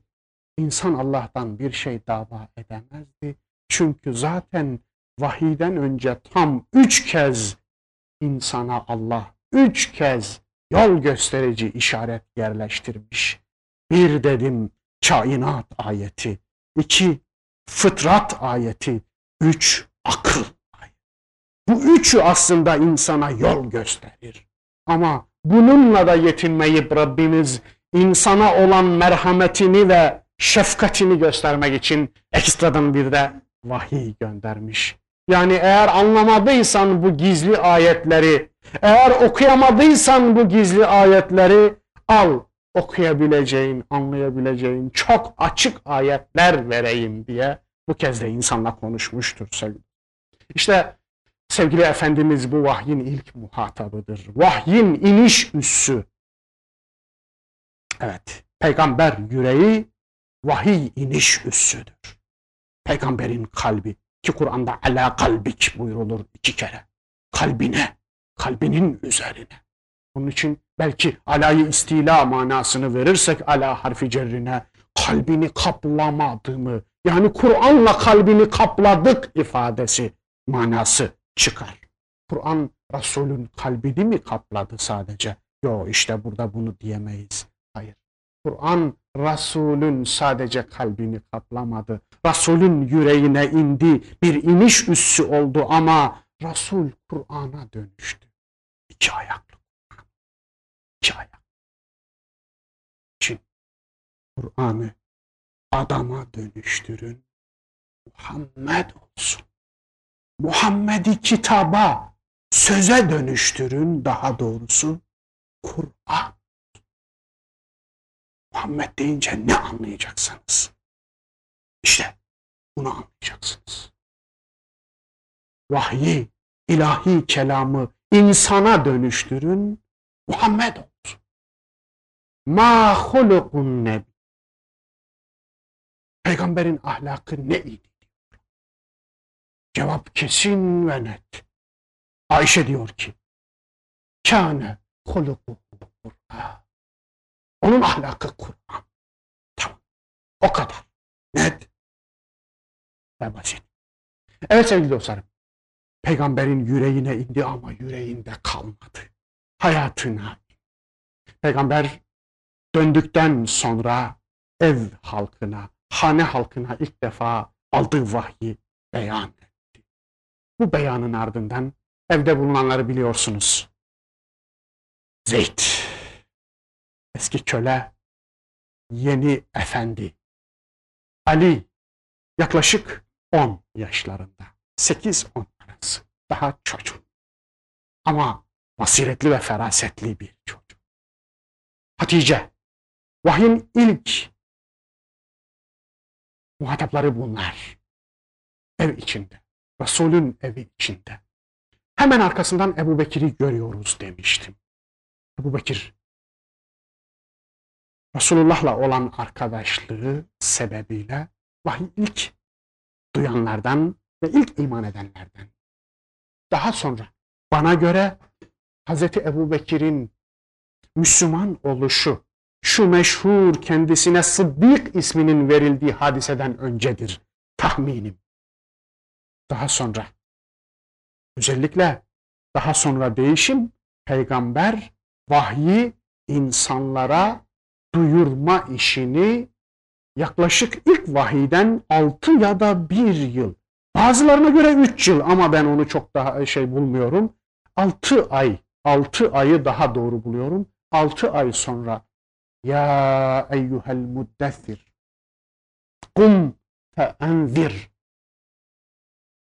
İnsan Allah'tan bir şey dava edemezdi. Çünkü zaten vahiyden önce tam üç kez insana Allah üç kez yol gösterici işaret yerleştirmiş. Bir dedim kainat ayeti, iki fıtrat ayeti, üç akıl ayeti. Bu üçü aslında insana yol gösterir. Ama bununla da yetinmeyip Rabbimiz insana olan merhametini ve şefkatini göstermek için ekstradan bir de vahiy göndermiş. Yani eğer anlamadıysan bu gizli ayetleri, eğer okuyamadıysan bu gizli ayetleri al okuyabileceğin, anlayabileceğin çok açık ayetler vereyim diye bu kez de insanla konuşmuştur sevgili. İşte sevgili Efendimiz bu vahyin ilk muhatabıdır. Vahyin iniş üssü. Evet, peygamber yüreği vahiy iniş üssüdür. Peygamberin kalbi ki Kur'an'da ala kalbik buyurulur iki kere. Kalbine, kalbinin üzerine. Onun için belki alayı istila manasını verirsek ala harfi cerrine kalbini kaplamadı mı? Yani Kur'an'la kalbini kapladık ifadesi manası çıkar. Kur'an Resul'ün kalbini mi kapladı sadece? Yok işte burada bunu diyemeyiz. Hayır. Kur'an Resul'ün sadece kalbini kaplamadı. Resul'ün yüreğine indi, bir iniş üssü oldu ama Resul Kur'an'a dönüştü. İki ayaklı Kur'an. İki ayak. için Kur'an'ı adama dönüştürün. Muhammed olsun. Muhammed'i kitaba, söze dönüştürün daha doğrusu Kur'an. Muhammed deyince ne anlayacaksınız? İşte bunu anlayacaksınız. Vahyi, ilahi kelamı insana dönüştürün, Muhammed olsun. Ma hulukun nebi. Peygamberin ahlakı ne idi? Cevap kesin ve net. Ayşe diyor ki, kâne hulukuhu Kur'an. Onun ahlakı Kur'an. Tamam. O kadar. Net ve basit. Evet sevgili dostlarım. Peygamberin yüreğine indi ama yüreğinde kalmadı. Hayatına. Peygamber döndükten sonra ev halkına, hane halkına ilk defa aldığı vahyi beyan etti. Bu beyanın ardından evde bulunanları biliyorsunuz. Zeyd, eski köle, yeni efendi. Ali, yaklaşık 10 yaşlarında. 8-10 arası. Daha çocuk. Ama basiretli ve ferasetli bir çocuk. Hatice, vahyin ilk muhatapları bunlar. Ev içinde. Resulün evi içinde. Hemen arkasından Ebu Bekir'i görüyoruz demiştim. Ebu Bekir, Resulullah'la olan arkadaşlığı sebebiyle vahiy ilk duyanlardan ve ilk iman edenlerden. Daha sonra bana göre Hz. Ebu Bekir'in Müslüman oluşu şu meşhur kendisine Sıddık isminin verildiği hadiseden öncedir tahminim. Daha sonra özellikle daha sonra değişim peygamber vahyi insanlara duyurma işini yaklaşık ilk vahiden 6 ya da 1 yıl bazılarına göre 3 yıl ama ben onu çok daha şey bulmuyorum. 6 ay 6 ayı daha doğru buluyorum. 6 ay sonra ya eyyuhel muddessir kum fe enzir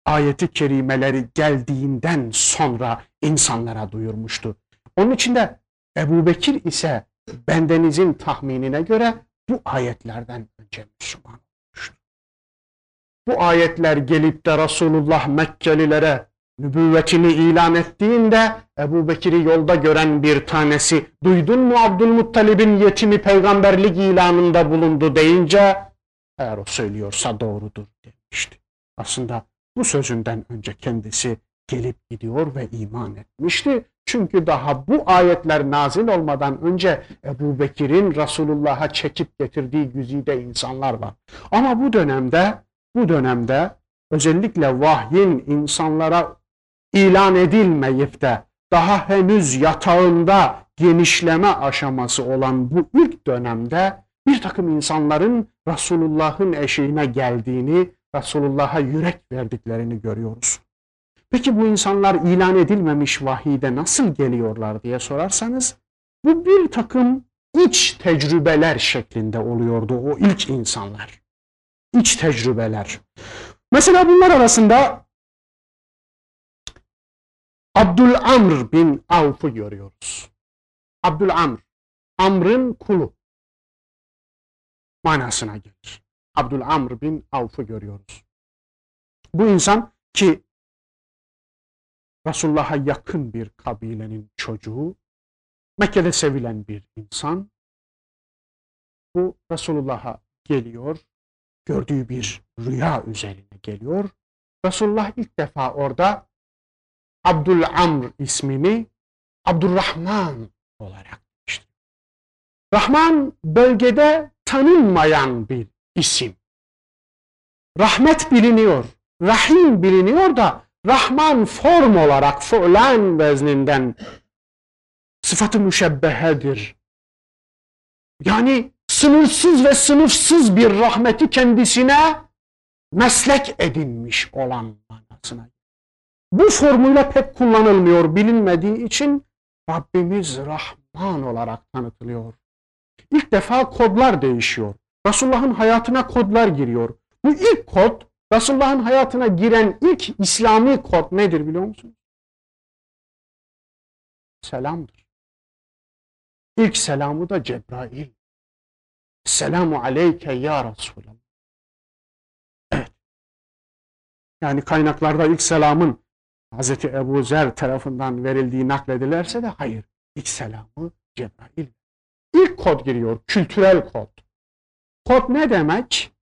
ayeti kerimeleri geldiğinden sonra insanlara duyurmuştu. Onun için de Ebu Bekir ise bendenizin tahminine göre bu ayetlerden önce Müslüman olmuştu. Bu ayetler gelip de Resulullah Mekkelilere nübüvvetini ilan ettiğinde Ebu Bekir'i yolda gören bir tanesi duydun mu Abdülmuttalib'in yetimi peygamberlik ilanında bulundu deyince eğer o söylüyorsa doğrudur demişti. Aslında bu sözünden önce kendisi gelip gidiyor ve iman etmişti. Çünkü daha bu ayetler nazil olmadan önce Ebu Bekir'in Resulullah'a çekip getirdiği güzide insanlar var. Ama bu dönemde, bu dönemde özellikle vahyin insanlara ilan edilmeyip de daha henüz yatağında genişleme aşaması olan bu ilk dönemde bir takım insanların Resulullah'ın eşiğine geldiğini, Resulullah'a yürek verdiklerini görüyoruz. Peki bu insanlar ilan edilmemiş vahide nasıl geliyorlar diye sorarsanız bu bir takım iç tecrübeler şeklinde oluyordu o ilk insanlar. İç tecrübeler. Mesela bunlar arasında Abdülamr bin Avf'ı görüyoruz. Abdülamr, Amr'ın kulu manasına gelir. Abdülamr bin Avf'ı görüyoruz. Bu insan ki Resulullah'a yakın bir kabilenin çocuğu, Mekke'de sevilen bir insan. Bu Resulullah'a geliyor, gördüğü bir rüya üzerine geliyor. Resulullah ilk defa orada Abdülamr ismini Abdurrahman olarak değiştiriyor. Rahman bölgede tanınmayan bir isim. Rahmet biliniyor, Rahim biliniyor da Rahman form olarak fu'lan vezninden sıfatı müşebbehedir. Yani sınırsız ve sınıfsız bir rahmeti kendisine meslek edinmiş olan manasına. bu formuyla pek kullanılmıyor bilinmediği için Rabbimiz Rahman olarak tanıtılıyor. İlk defa kodlar değişiyor. Resulullah'ın hayatına kodlar giriyor. Bu ilk kod Resulullah'ın hayatına giren ilk İslami kod nedir biliyor musunuz? Selamdır. İlk selamı da Cebrail. Selamu aleyke ya Resulallah. Evet. Yani kaynaklarda ilk selamın Hz. Ebu Zer tarafından verildiği nakledilerse de hayır. İlk selamı Cebrail. İlk kod giriyor. Kültürel kod. Kod ne demek?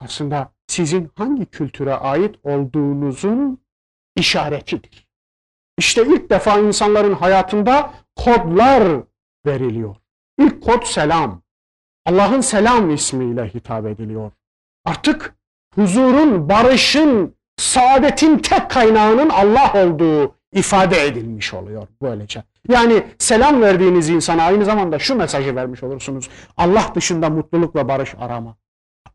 Aslında sizin hangi kültüre ait olduğunuzun işaretidir. İşte ilk defa insanların hayatında kodlar veriliyor. İlk kod selam. Allah'ın selam ismiyle hitap ediliyor. Artık huzurun, barışın, saadetin tek kaynağının Allah olduğu ifade edilmiş oluyor böylece. Yani selam verdiğiniz insana aynı zamanda şu mesajı vermiş olursunuz. Allah dışında mutluluk ve barış arama.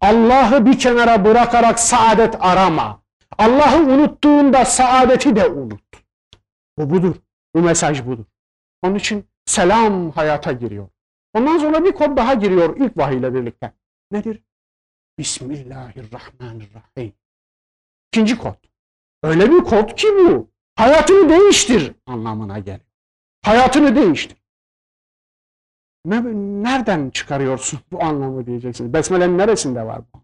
Allah'ı bir kenara bırakarak saadet arama. Allah'ı unuttuğunda saadeti de unut. Bu budur. Bu mesaj budur. Onun için selam hayata giriyor. Ondan sonra bir kod daha giriyor ilk vahiy ile birlikte. Nedir? Bismillahirrahmanirrahim. İkinci kod. Öyle bir kod ki bu. Hayatını değiştir anlamına gelir. Hayatını değiştir. Ne, nereden çıkarıyorsun bu anlamı diyeceksiniz. Besmele'nin neresinde var bu?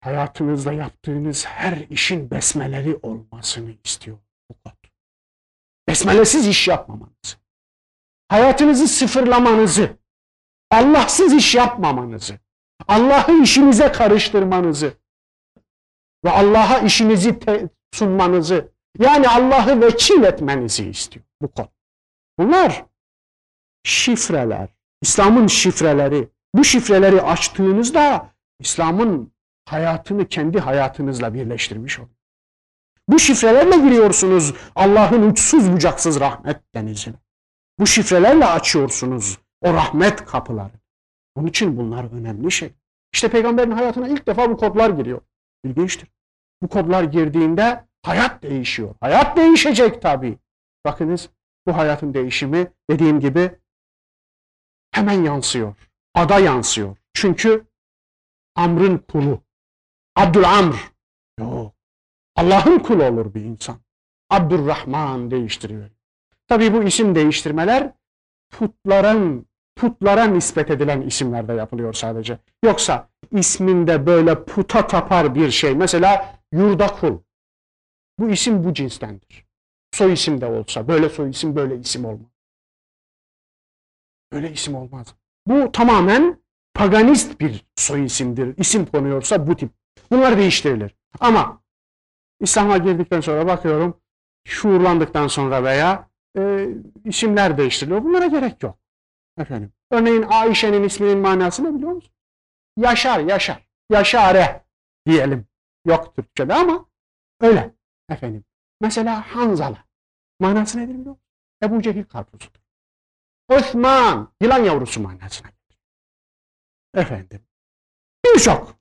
Hayatınızda yaptığınız her işin besmeleli olmasını istiyor bu kod. Besmelesiz iş yapmamanızı. Hayatınızı sıfırlamanızı. Allahsız iş yapmamanızı. Allah'ı işinize karıştırmanızı. Ve Allah'a işinizi sunmanızı. Yani Allah'ı vekil etmenizi istiyor bu kod. Bunlar şifreler. İslam'ın şifreleri. Bu şifreleri açtığınızda İslam'ın hayatını kendi hayatınızla birleştirmiş olur. Bu şifrelerle giriyorsunuz Allah'ın uçsuz bucaksız rahmet denizine. Bu şifrelerle açıyorsunuz o rahmet kapıları. Onun için bunlar önemli şey. İşte peygamberin hayatına ilk defa bu kodlar giriyor. İlginçtir. Bu kodlar girdiğinde hayat değişiyor. Hayat değişecek tabii. Bakınız bu hayatın değişimi dediğim gibi hemen yansıyor. Ada yansıyor. Çünkü Amr'ın kulu. Abdülamr. Yok. Allah'ın kulu olur bir insan. Abdurrahman değiştiriyor. Tabii bu isim değiştirmeler putların putlara nispet edilen isimlerde yapılıyor sadece. Yoksa isminde böyle puta tapar bir şey. Mesela Yurdakul. Bu isim bu cinstendir. Soy isim de olsa böyle soy isim böyle isim olmaz. Öyle isim olmaz. Bu tamamen paganist bir soy isimdir. İsim konuyorsa bu tip. Bunlar değiştirilir. Ama İslam'a girdikten sonra bakıyorum şuurlandıktan sonra veya e, isimler değiştiriliyor. Bunlara gerek yok. Efendim. Örneğin Ayşe'nin isminin manası ne biliyor musun? Yaşar, yaşar. Yaşare diyelim. Yok Türkçe'de ama öyle. Efendim. Mesela Hanzala. Manası nedir biliyor musun? Ebu Cehil karpuzudur. Osman. Yılan yavrusu manasına gelir. Efendim. Birçok.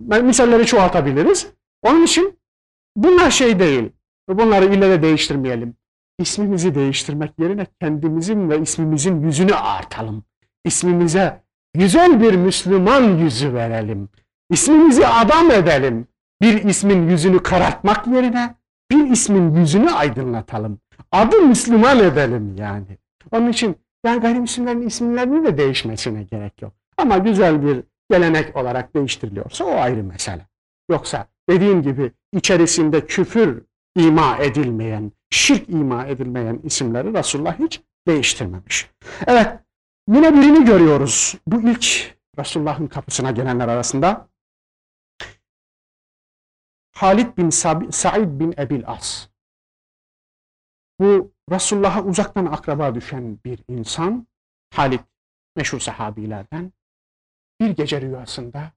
Misalleri çoğaltabiliriz. Onun için bunlar şey değil. Bunları ille de değiştirmeyelim. İsmimizi değiştirmek yerine kendimizin ve ismimizin yüzünü artalım. İsmimize güzel bir Müslüman yüzü verelim. İsmimizi adam edelim. Bir ismin yüzünü karartmak yerine bir ismin yüzünü aydınlatalım. Adı Müslüman edelim yani. Onun için yani gayrimüslimlerin isimlerinin de değişmesine gerek yok. Ama güzel bir gelenek olarak değiştiriliyorsa o ayrı mesele. Yoksa dediğim gibi içerisinde küfür ima edilmeyen, şirk ima edilmeyen isimleri Resulullah hiç değiştirmemiş. Evet, yine birini görüyoruz. Bu ilk Resulullah'ın kapısına gelenler arasında. Halid bin Said bin Ebil As. Bu Resulullah'a uzaktan akraba düşen bir insan. Halid meşhur sahabilerden. Bir gece rüyasında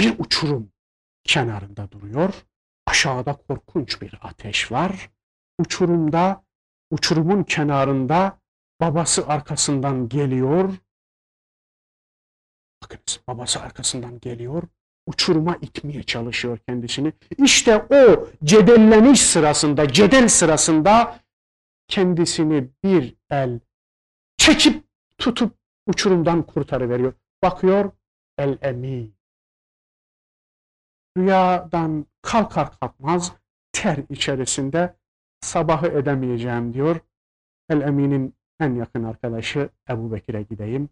bir uçurum kenarında duruyor Aşağıda korkunç bir ateş var. Uçurumda, uçurumun kenarında babası arkasından geliyor. Bakınız babası arkasından geliyor uçuruma itmeye çalışıyor kendisini. İşte o cedelleniş sırasında, cedel sırasında kendisini bir el çekip tutup uçurumdan kurtarıveriyor. Bakıyor el emin. Rüyadan kalkar kalkmaz ter içerisinde sabahı edemeyeceğim diyor. El Emin'in en yakın arkadaşı Ebu Bekir'e gideyim.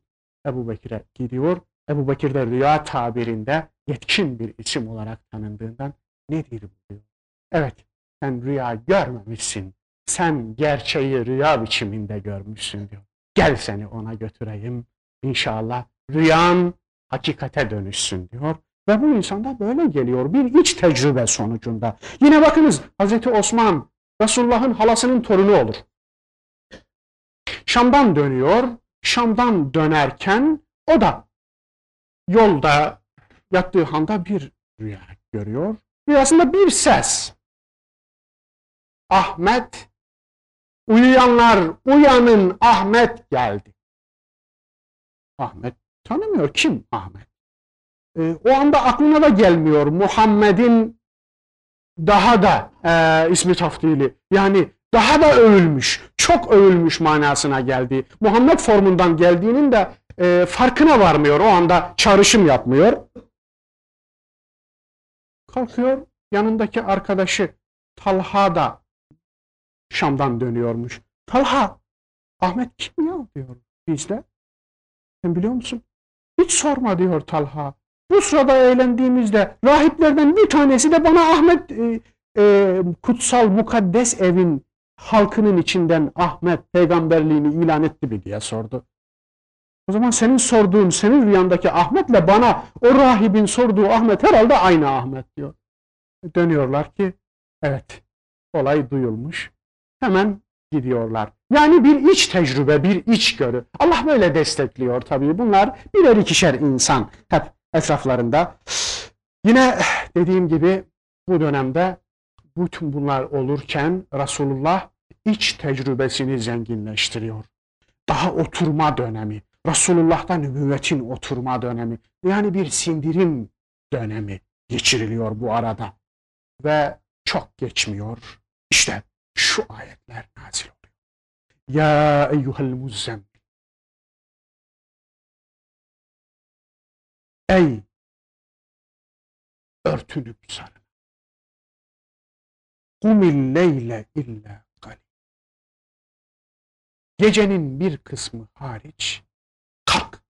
Ebu Bekir'e gidiyor. Ebu Bekir de rüya tabirinde yetkin bir isim olarak tanındığından nedir bu diyor. Evet sen rüya görmemişsin. Sen gerçeği rüya biçiminde görmüşsün diyor. Gel seni ona götüreyim. İnşallah rüyan hakikate dönüşsün diyor. Ve bu insanda böyle geliyor bir iç tecrübe sonucunda. Yine bakınız Hazreti Osman Resulullah'ın halasının torunu olur. Şam'dan dönüyor. Şam'dan dönerken o da yolda yattığı handa bir rüya görüyor. Rüyasında bir ses. Ahmet, uyuyanlar uyanın Ahmet geldi. Ahmet tanımıyor. Kim Ahmet? Ee, o anda aklına da gelmiyor Muhammed'in daha da e, ismi taftili. Yani daha da övülmüş, çok övülmüş manasına geldi. Muhammed formundan geldiğinin de e, farkına varmıyor. O anda çağrışım yapmıyor. Kalkıyor, yanındaki arkadaşı Talha da Şam'dan dönüyormuş. Talha, Ahmet kim ya diyor bizde. Sen biliyor musun? Hiç sorma diyor Talha. Bu sırada eğlendiğimizde rahiplerden bir tanesi de bana Ahmet e, e, kutsal mukaddes evin halkının içinden Ahmet peygamberliğini ilan etti mi diye sordu. O zaman senin sorduğun, senin rüyandaki Ahmet'le bana o rahibin sorduğu Ahmet herhalde aynı Ahmet diyor. Dönüyorlar ki evet olay duyulmuş. Hemen gidiyorlar. Yani bir iç tecrübe, bir iç görü. Allah böyle destekliyor tabii. Bunlar birer ikişer insan hep etraflarında. Yine dediğim gibi bu dönemde bütün bunlar olurken Resulullah iç tecrübesini zenginleştiriyor. Daha oturma dönemi. Resulullah'ta nübüvvetin oturma dönemi. Yani bir sindirim dönemi geçiriliyor bu arada. Ve çok geçmiyor. İşte şu ayetler nazil oluyor. Ya eyyuhel muzzemmil. Ey örtünüp sarın. Kumil leyle illa galil. Gecenin bir kısmı hariç kalk.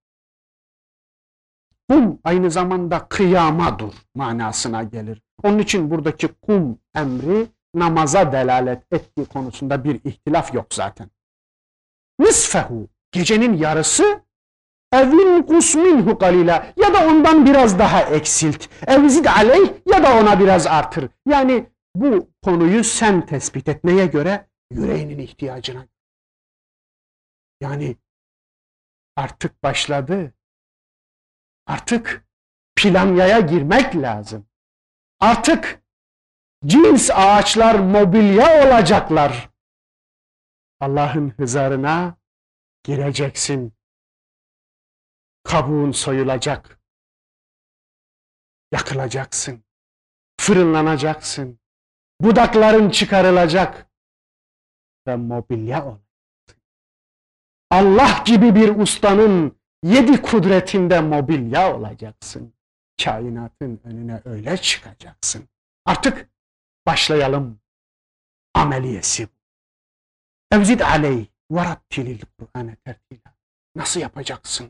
Kum aynı zamanda kıyama dur manasına gelir. Onun için buradaki kum emri namaza delalet ettiği konusunda bir ihtilaf yok zaten. Nisfehu gecenin yarısı evin kusminhu kalila ya da ondan biraz daha eksilt. Evzid aleyh ya da ona biraz artır. Yani bu konuyu sen tespit etmeye göre yüreğinin ihtiyacına. Yani artık başladı. Artık planyaya girmek lazım. Artık cins ağaçlar mobilya olacaklar. Allah'ın hızarına gireceksin. Kabuğun soyulacak. Yakılacaksın. Fırınlanacaksın. Budakların çıkarılacak. Ve mobilya olacaksın. Allah gibi bir ustanın yedi kudretinde mobilya olacaksın. Kainatın önüne öyle çıkacaksın. Artık başlayalım. Ameliyesi. Evzid aleyh ve rattilil Kur'an'e tertila. Nasıl yapacaksın?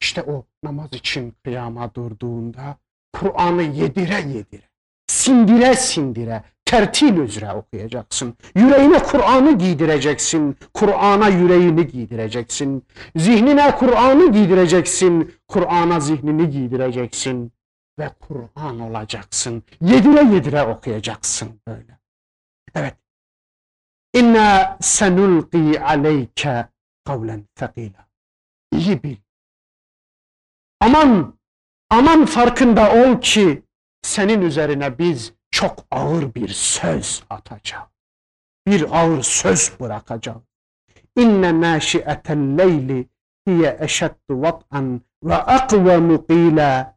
İşte o namaz için kıyama durduğunda Kur'an'ı yedire yedire, sindire sindire, tertil üzere okuyacaksın. Yüreğine Kur'an'ı giydireceksin. Kur'an'a yüreğini giydireceksin. Zihnine Kur'an'ı giydireceksin. Kur'an'a zihnini giydireceksin. Ve Kur'an olacaksın. Yedire yedire okuyacaksın böyle. Evet. İnna senulqi aleyke kavlen thakila. İyi bil. Aman, aman farkında ol ki senin üzerine biz çok ağır bir söz atacağız. Bir ağır söz bırakacağız. İnne nâşi'etel leyli hiye eşeddu vat'an ve akvemu qîlâ.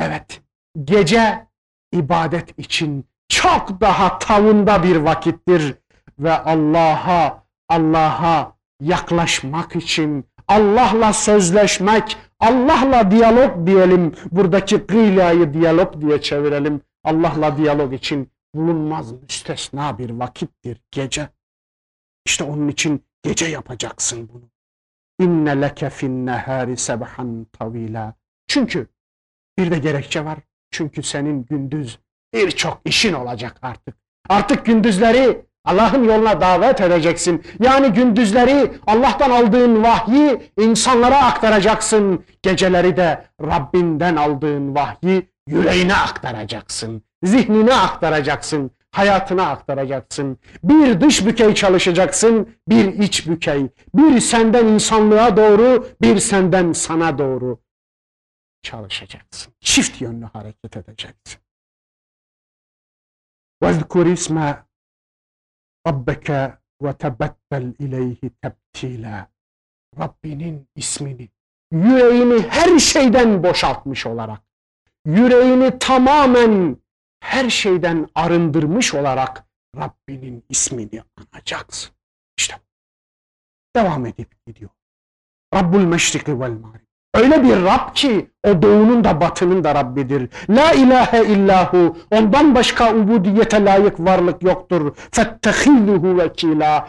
Evet, gece ibadet için çok daha tavında bir vakittir ve Allah'a Allah'a yaklaşmak için Allah'la sözleşmek, Allah'la diyalog diyelim. Buradaki gıylayı diyalog diye çevirelim. Allah'la diyalog için bulunmaz müstesna bir vakittir gece. İşte onun için gece yapacaksın bunu. İnne leke fin nehari sebhan tavila. Çünkü bir de gerekçe var. Çünkü senin gündüz birçok işin olacak artık. Artık gündüzleri Allah'ın yoluna davet edeceksin. Yani gündüzleri Allah'tan aldığın vahyi insanlara aktaracaksın. Geceleri de Rabbinden aldığın vahyi yüreğine aktaracaksın. Zihnine aktaracaksın. Hayatına aktaracaksın. Bir dış bükey çalışacaksın, bir iç bükey. Bir senden insanlığa doğru, bir senden sana doğru çalışacaksın. Çift yönlü hareket edeceksin. وَذْكُرْ اسْمَ Rabbeke ve tebettel ileyhi tebtila. Rabbinin ismini, yüreğini her şeyden boşaltmış olarak, yüreğini tamamen her şeyden arındırmış olarak Rabbinin ismini anacaksın. İşte devam edip gidiyor. Rabbul meşriki vel mağrib. Öyle bir Rab ki o doğunun da batının da Rabbidir. La ilahe illahu. Ondan başka ubudiyete layık varlık yoktur. Fettehizuhu vekila.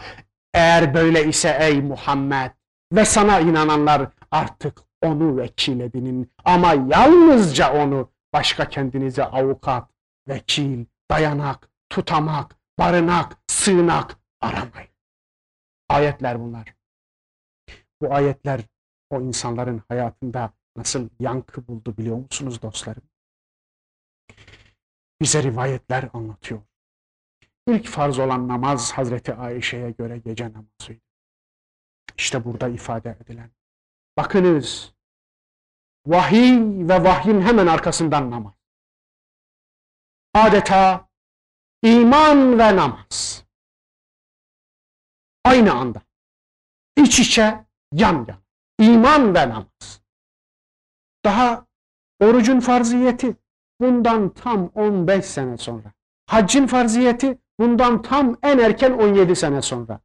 Eğer böyle ise ey Muhammed ve sana inananlar artık onu vekil edinin. Ama yalnızca onu başka kendinize avukat, vekil, dayanak, tutamak, barınak, sığınak aramayın. Ayetler bunlar. Bu ayetler o insanların hayatında nasıl yankı buldu biliyor musunuz dostlarım? Bize rivayetler anlatıyor. İlk farz olan namaz Hazreti Ayşe'ye göre gece namazıydı. İşte burada ifade edilen. Bakınız, vahiy ve vahyin hemen arkasından namaz. Adeta iman ve namaz. Aynı anda. İç içe, yan yan. İman ve namaz. Daha orucun farziyeti bundan tam 15 sene sonra. Haccın farziyeti bundan tam en erken 17 sene sonra.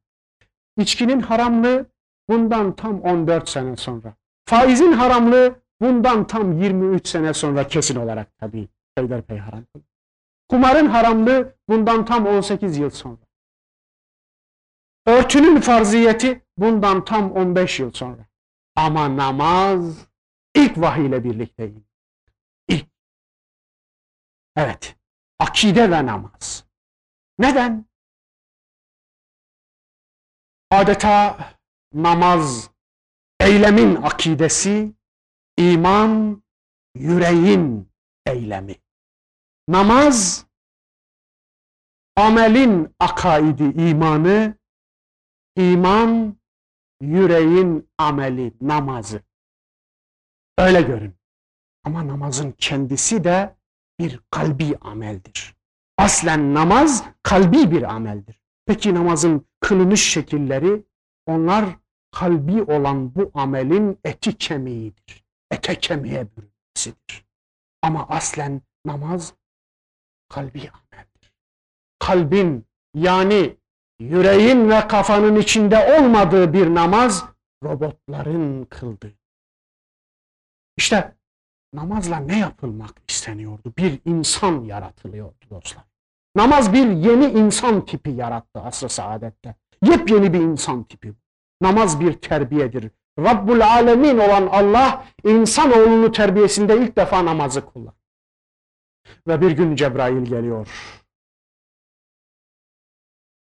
İçkinin haramlığı bundan tam 14 sene sonra. Faizin haramlığı bundan tam 23 sene sonra kesin olarak tabii peyderpey haram. Kumarın haramlığı bundan tam 18 yıl sonra. Örtünün farziyeti bundan tam 15 yıl sonra. Ama namaz ilk vahiy ile birlikte İlk. Evet. Akide ve namaz. Neden? Adeta namaz eylemin akidesi, iman yüreğin eylemi. Namaz amelin akaidi imanı, iman yüreğin ameli, namazı. Öyle görün. Ama namazın kendisi de bir kalbi ameldir. Aslen namaz kalbi bir ameldir. Peki namazın kılınış şekilleri onlar kalbi olan bu amelin eti kemiğidir. Ete kemiğe bürünmesidir. Ama aslen namaz kalbi ameldir. Kalbin yani yüreğin ve kafanın içinde olmadığı bir namaz robotların kıldığı. İşte namazla ne yapılmak isteniyordu? Bir insan yaratılıyordu dostlar. Namaz bir yeni insan tipi yarattı asr-ı saadette. Yepyeni bir insan tipi. Namaz bir terbiyedir. Rabbul Alemin olan Allah insanoğlunu terbiyesinde ilk defa namazı kullan. Ve bir gün Cebrail geliyor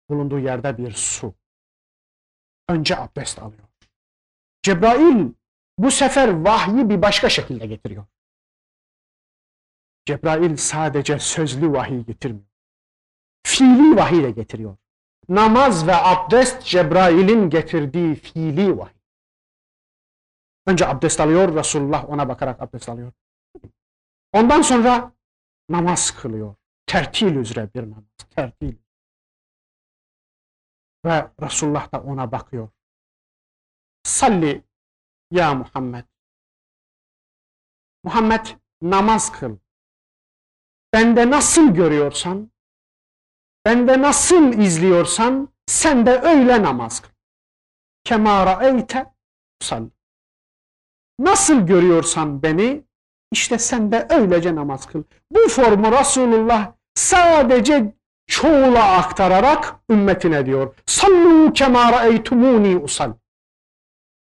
bulunduğu yerde bir su. Önce abdest alıyor. Cebrail bu sefer vahyi bir başka şekilde getiriyor. Cebrail sadece sözlü vahiy getirmiyor. Fiili vahiy de getiriyor. Namaz ve abdest Cebrail'in getirdiği fiili vahiy. Önce abdest alıyor, Resulullah ona bakarak abdest alıyor. Ondan sonra namaz kılıyor. Tertil üzere bir namaz. Tertil. Ve Resulullah da ona bakıyor. Salli ya Muhammed. Muhammed namaz kıl. Bende nasıl görüyorsan, bende nasıl izliyorsan sen de öyle namaz kıl. Kema ra'eyte salli. Nasıl görüyorsan beni işte sen de öylece namaz kıl. Bu formu Resulullah sadece çoğula aktararak ümmetine diyor. Sallu kema ra'eytumuni usal.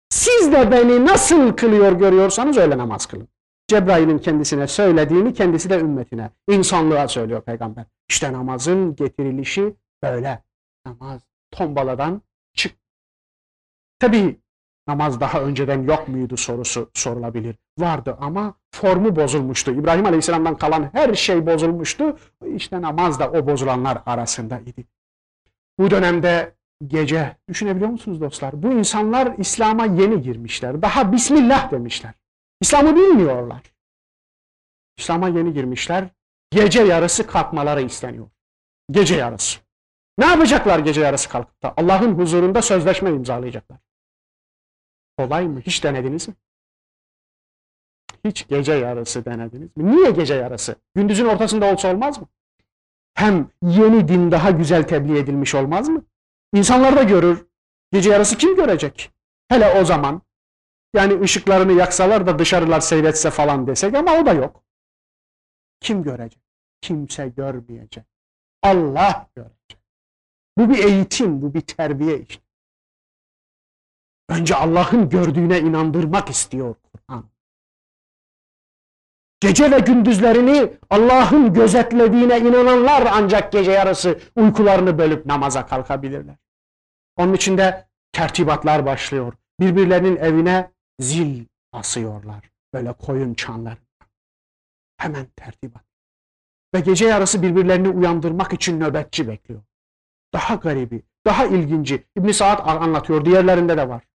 Siz de beni nasıl kılıyor görüyorsanız öyle namaz kılın. Cebrail'in kendisine söylediğini kendisi de ümmetine, insanlığa söylüyor peygamber. İşte namazın getirilişi böyle. Namaz tombaladan çık. Tabii namaz daha önceden yok muydu sorusu sorulabilir. Vardı ama formu bozulmuştu. İbrahim Aleyhisselam'dan kalan her şey bozulmuştu. İşte namaz da o bozulanlar arasında idi. Bu dönemde gece düşünebiliyor musunuz dostlar? Bu insanlar İslam'a yeni girmişler. Daha Bismillah demişler. İslam'ı bilmiyorlar. İslam'a yeni girmişler. Gece yarısı kalkmaları isteniyor. Gece yarısı. Ne yapacaklar gece yarısı kalkıp da? Allah'ın huzurunda sözleşme imzalayacaklar. Kolay mı? Hiç denediniz mi? Hiç gece yarısı denediniz mi? Niye gece yarısı? Gündüzün ortasında olsa olmaz mı? Hem yeni din daha güzel tebliğ edilmiş olmaz mı? İnsanlar da görür. Gece yarısı kim görecek? Hele o zaman. Yani ışıklarını yaksalar da dışarılar seyretse falan desek ama o da yok. Kim görecek? Kimse görmeyecek. Allah görecek. Bu bir eğitim, bu bir terbiye işte. Önce Allah'ın gördüğüne inandırmak istiyor Kur'an. Gece ve gündüzlerini Allah'ın gözetlediğine inananlar ancak gece yarısı uykularını bölüp namaza kalkabilirler. Onun için de tertibatlar başlıyor. Birbirlerinin evine zil asıyorlar. Böyle koyun çanlar. Hemen tertibat. Ve gece yarısı birbirlerini uyandırmak için nöbetçi bekliyor. Daha garibi, daha ilginci. İbn Saad anlatıyor, diğerlerinde de var.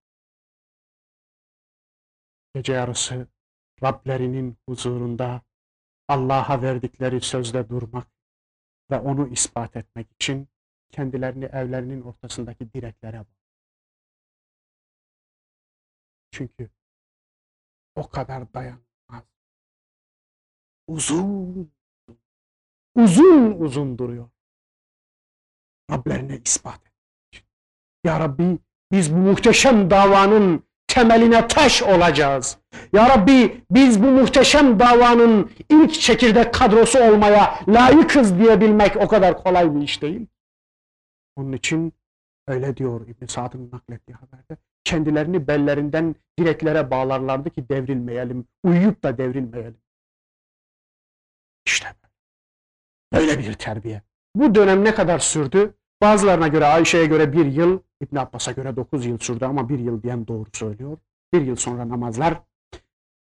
Gece yarısı Rablerinin huzurunda Allah'a verdikleri sözde durmak ve onu ispat etmek için kendilerini evlerinin ortasındaki direklere bağlı. Çünkü o kadar dayanmaz. Uzun, uzun uzun duruyor. Rablerine ispat etmek için. Ya Rabbi biz bu muhteşem davanın temeline taş olacağız. Ya Rabbi biz bu muhteşem davanın ilk çekirdek kadrosu olmaya layıkız diyebilmek o kadar kolay bir iş değil. Onun için öyle diyor İbn Sa'd'ın naklettiği haberde. Kendilerini bellerinden direklere bağlarlardı ki devrilmeyelim, uyuyup da devrilmeyelim. İşte böyle bir terbiye. Bu dönem ne kadar sürdü? Bazılarına göre Ayşe'ye göre bir yıl, İbn Abbas'a göre dokuz yıl sürdü ama bir yıl diyen doğru söylüyor. Bir yıl sonra namazlar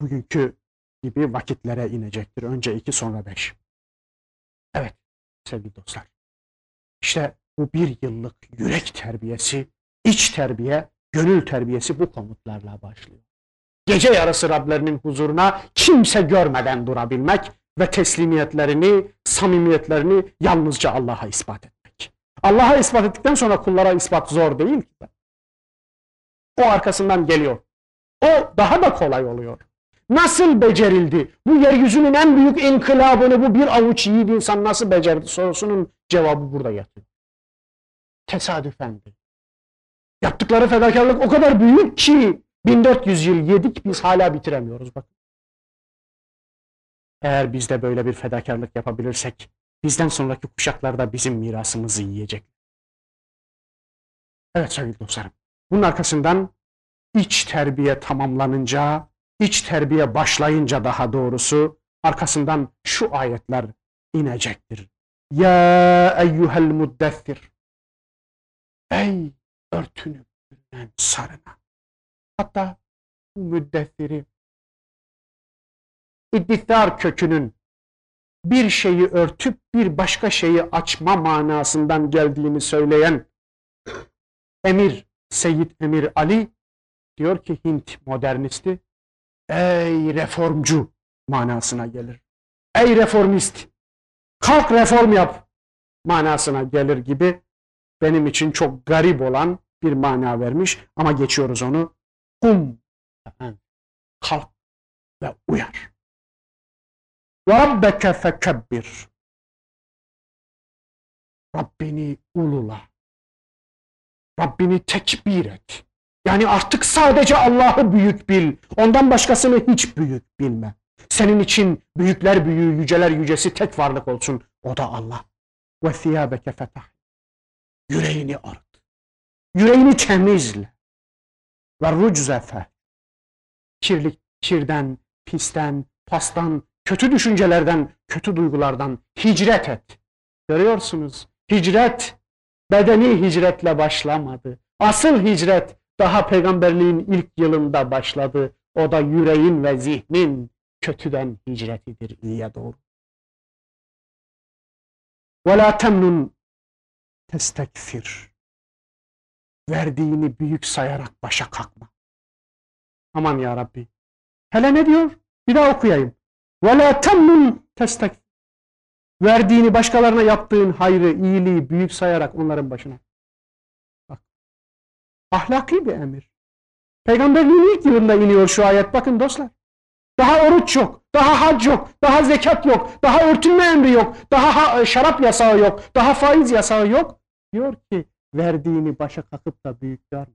bugünkü gibi vakitlere inecektir. Önce iki sonra beş. Evet sevgili dostlar. İşte bu bir yıllık yürek terbiyesi, iç terbiye, gönül terbiyesi bu komutlarla başlıyor. Gece yarısı Rablerinin huzuruna kimse görmeden durabilmek ve teslimiyetlerini, samimiyetlerini yalnızca Allah'a ispat etmek. Allah'a ispat ettikten sonra kullara ispat zor değil ki. O arkasından geliyor. O daha da kolay oluyor. Nasıl becerildi? Bu yeryüzünün en büyük inkılabını bu bir avuç yiğit insan nasıl becerdi sorusunun cevabı burada yatıyor. Tesadüfen değil. Yaptıkları fedakarlık o kadar büyük ki 1400 yıl yedik biz hala bitiremiyoruz bakın. Eğer biz de böyle bir fedakarlık yapabilirsek bizden sonraki kuşaklar da bizim mirasımızı yiyecek. Evet sevgili dostlarım. Bunun arkasından iç terbiye tamamlanınca, iç terbiye başlayınca daha doğrusu arkasından şu ayetler inecektir. Ya eyyuhel muddessir. Ey örtünüp bürünen sarına. Hatta bu müddessiri iddithar kökünün bir şeyi örtüp bir başka şeyi açma manasından geldiğini söyleyen Emir Seyyid Emir Ali diyor ki Hint modernisti ey reformcu manasına gelir. Ey reformist kalk reform yap manasına gelir gibi benim için çok garip olan bir mana vermiş ama geçiyoruz onu. Kum kalk ve uyar. Rabbeke fekebbir. Rabbini ulula. Rabbini tekbir et. Yani artık sadece Allah'ı büyük bil. Ondan başkasını hiç büyük bilme. Senin için büyükler büyüğü, yüceler yücesi tek varlık olsun. O da Allah. Ve thiyâbeke fetah. Yüreğini arıt. Yüreğini temizle. Ve ruczefe. Kirlik, kirden, pisten, pastan, kötü düşüncelerden, kötü duygulardan hicret et. Görüyorsunuz, hicret bedeni hicretle başlamadı. Asıl hicret daha peygamberliğin ilk yılında başladı. O da yüreğin ve zihnin kötüden hicretidir iyiye doğru. وَلَا تَمْنُنْ testekfir. Verdiğini büyük sayarak başa kalkma. Aman ya Rabbi. Hele ne diyor? Bir daha okuyayım. Ve la temnun testek. Verdiğini başkalarına yaptığın hayrı, iyiliği büyük sayarak onların başına. Bak. Ahlaki bir emir. Peygamberliğin ilk yılında iniyor şu ayet. Bakın dostlar. Daha oruç yok, daha hac yok, daha zekat yok, daha örtünme emri yok, daha e, şarap yasağı yok, daha faiz yasağı yok. Diyor ki verdiğini başa kakıp da büyük yarma.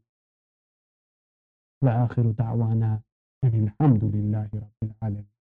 Ve ahiru da'vana enilhamdülillahi rabbil alemin.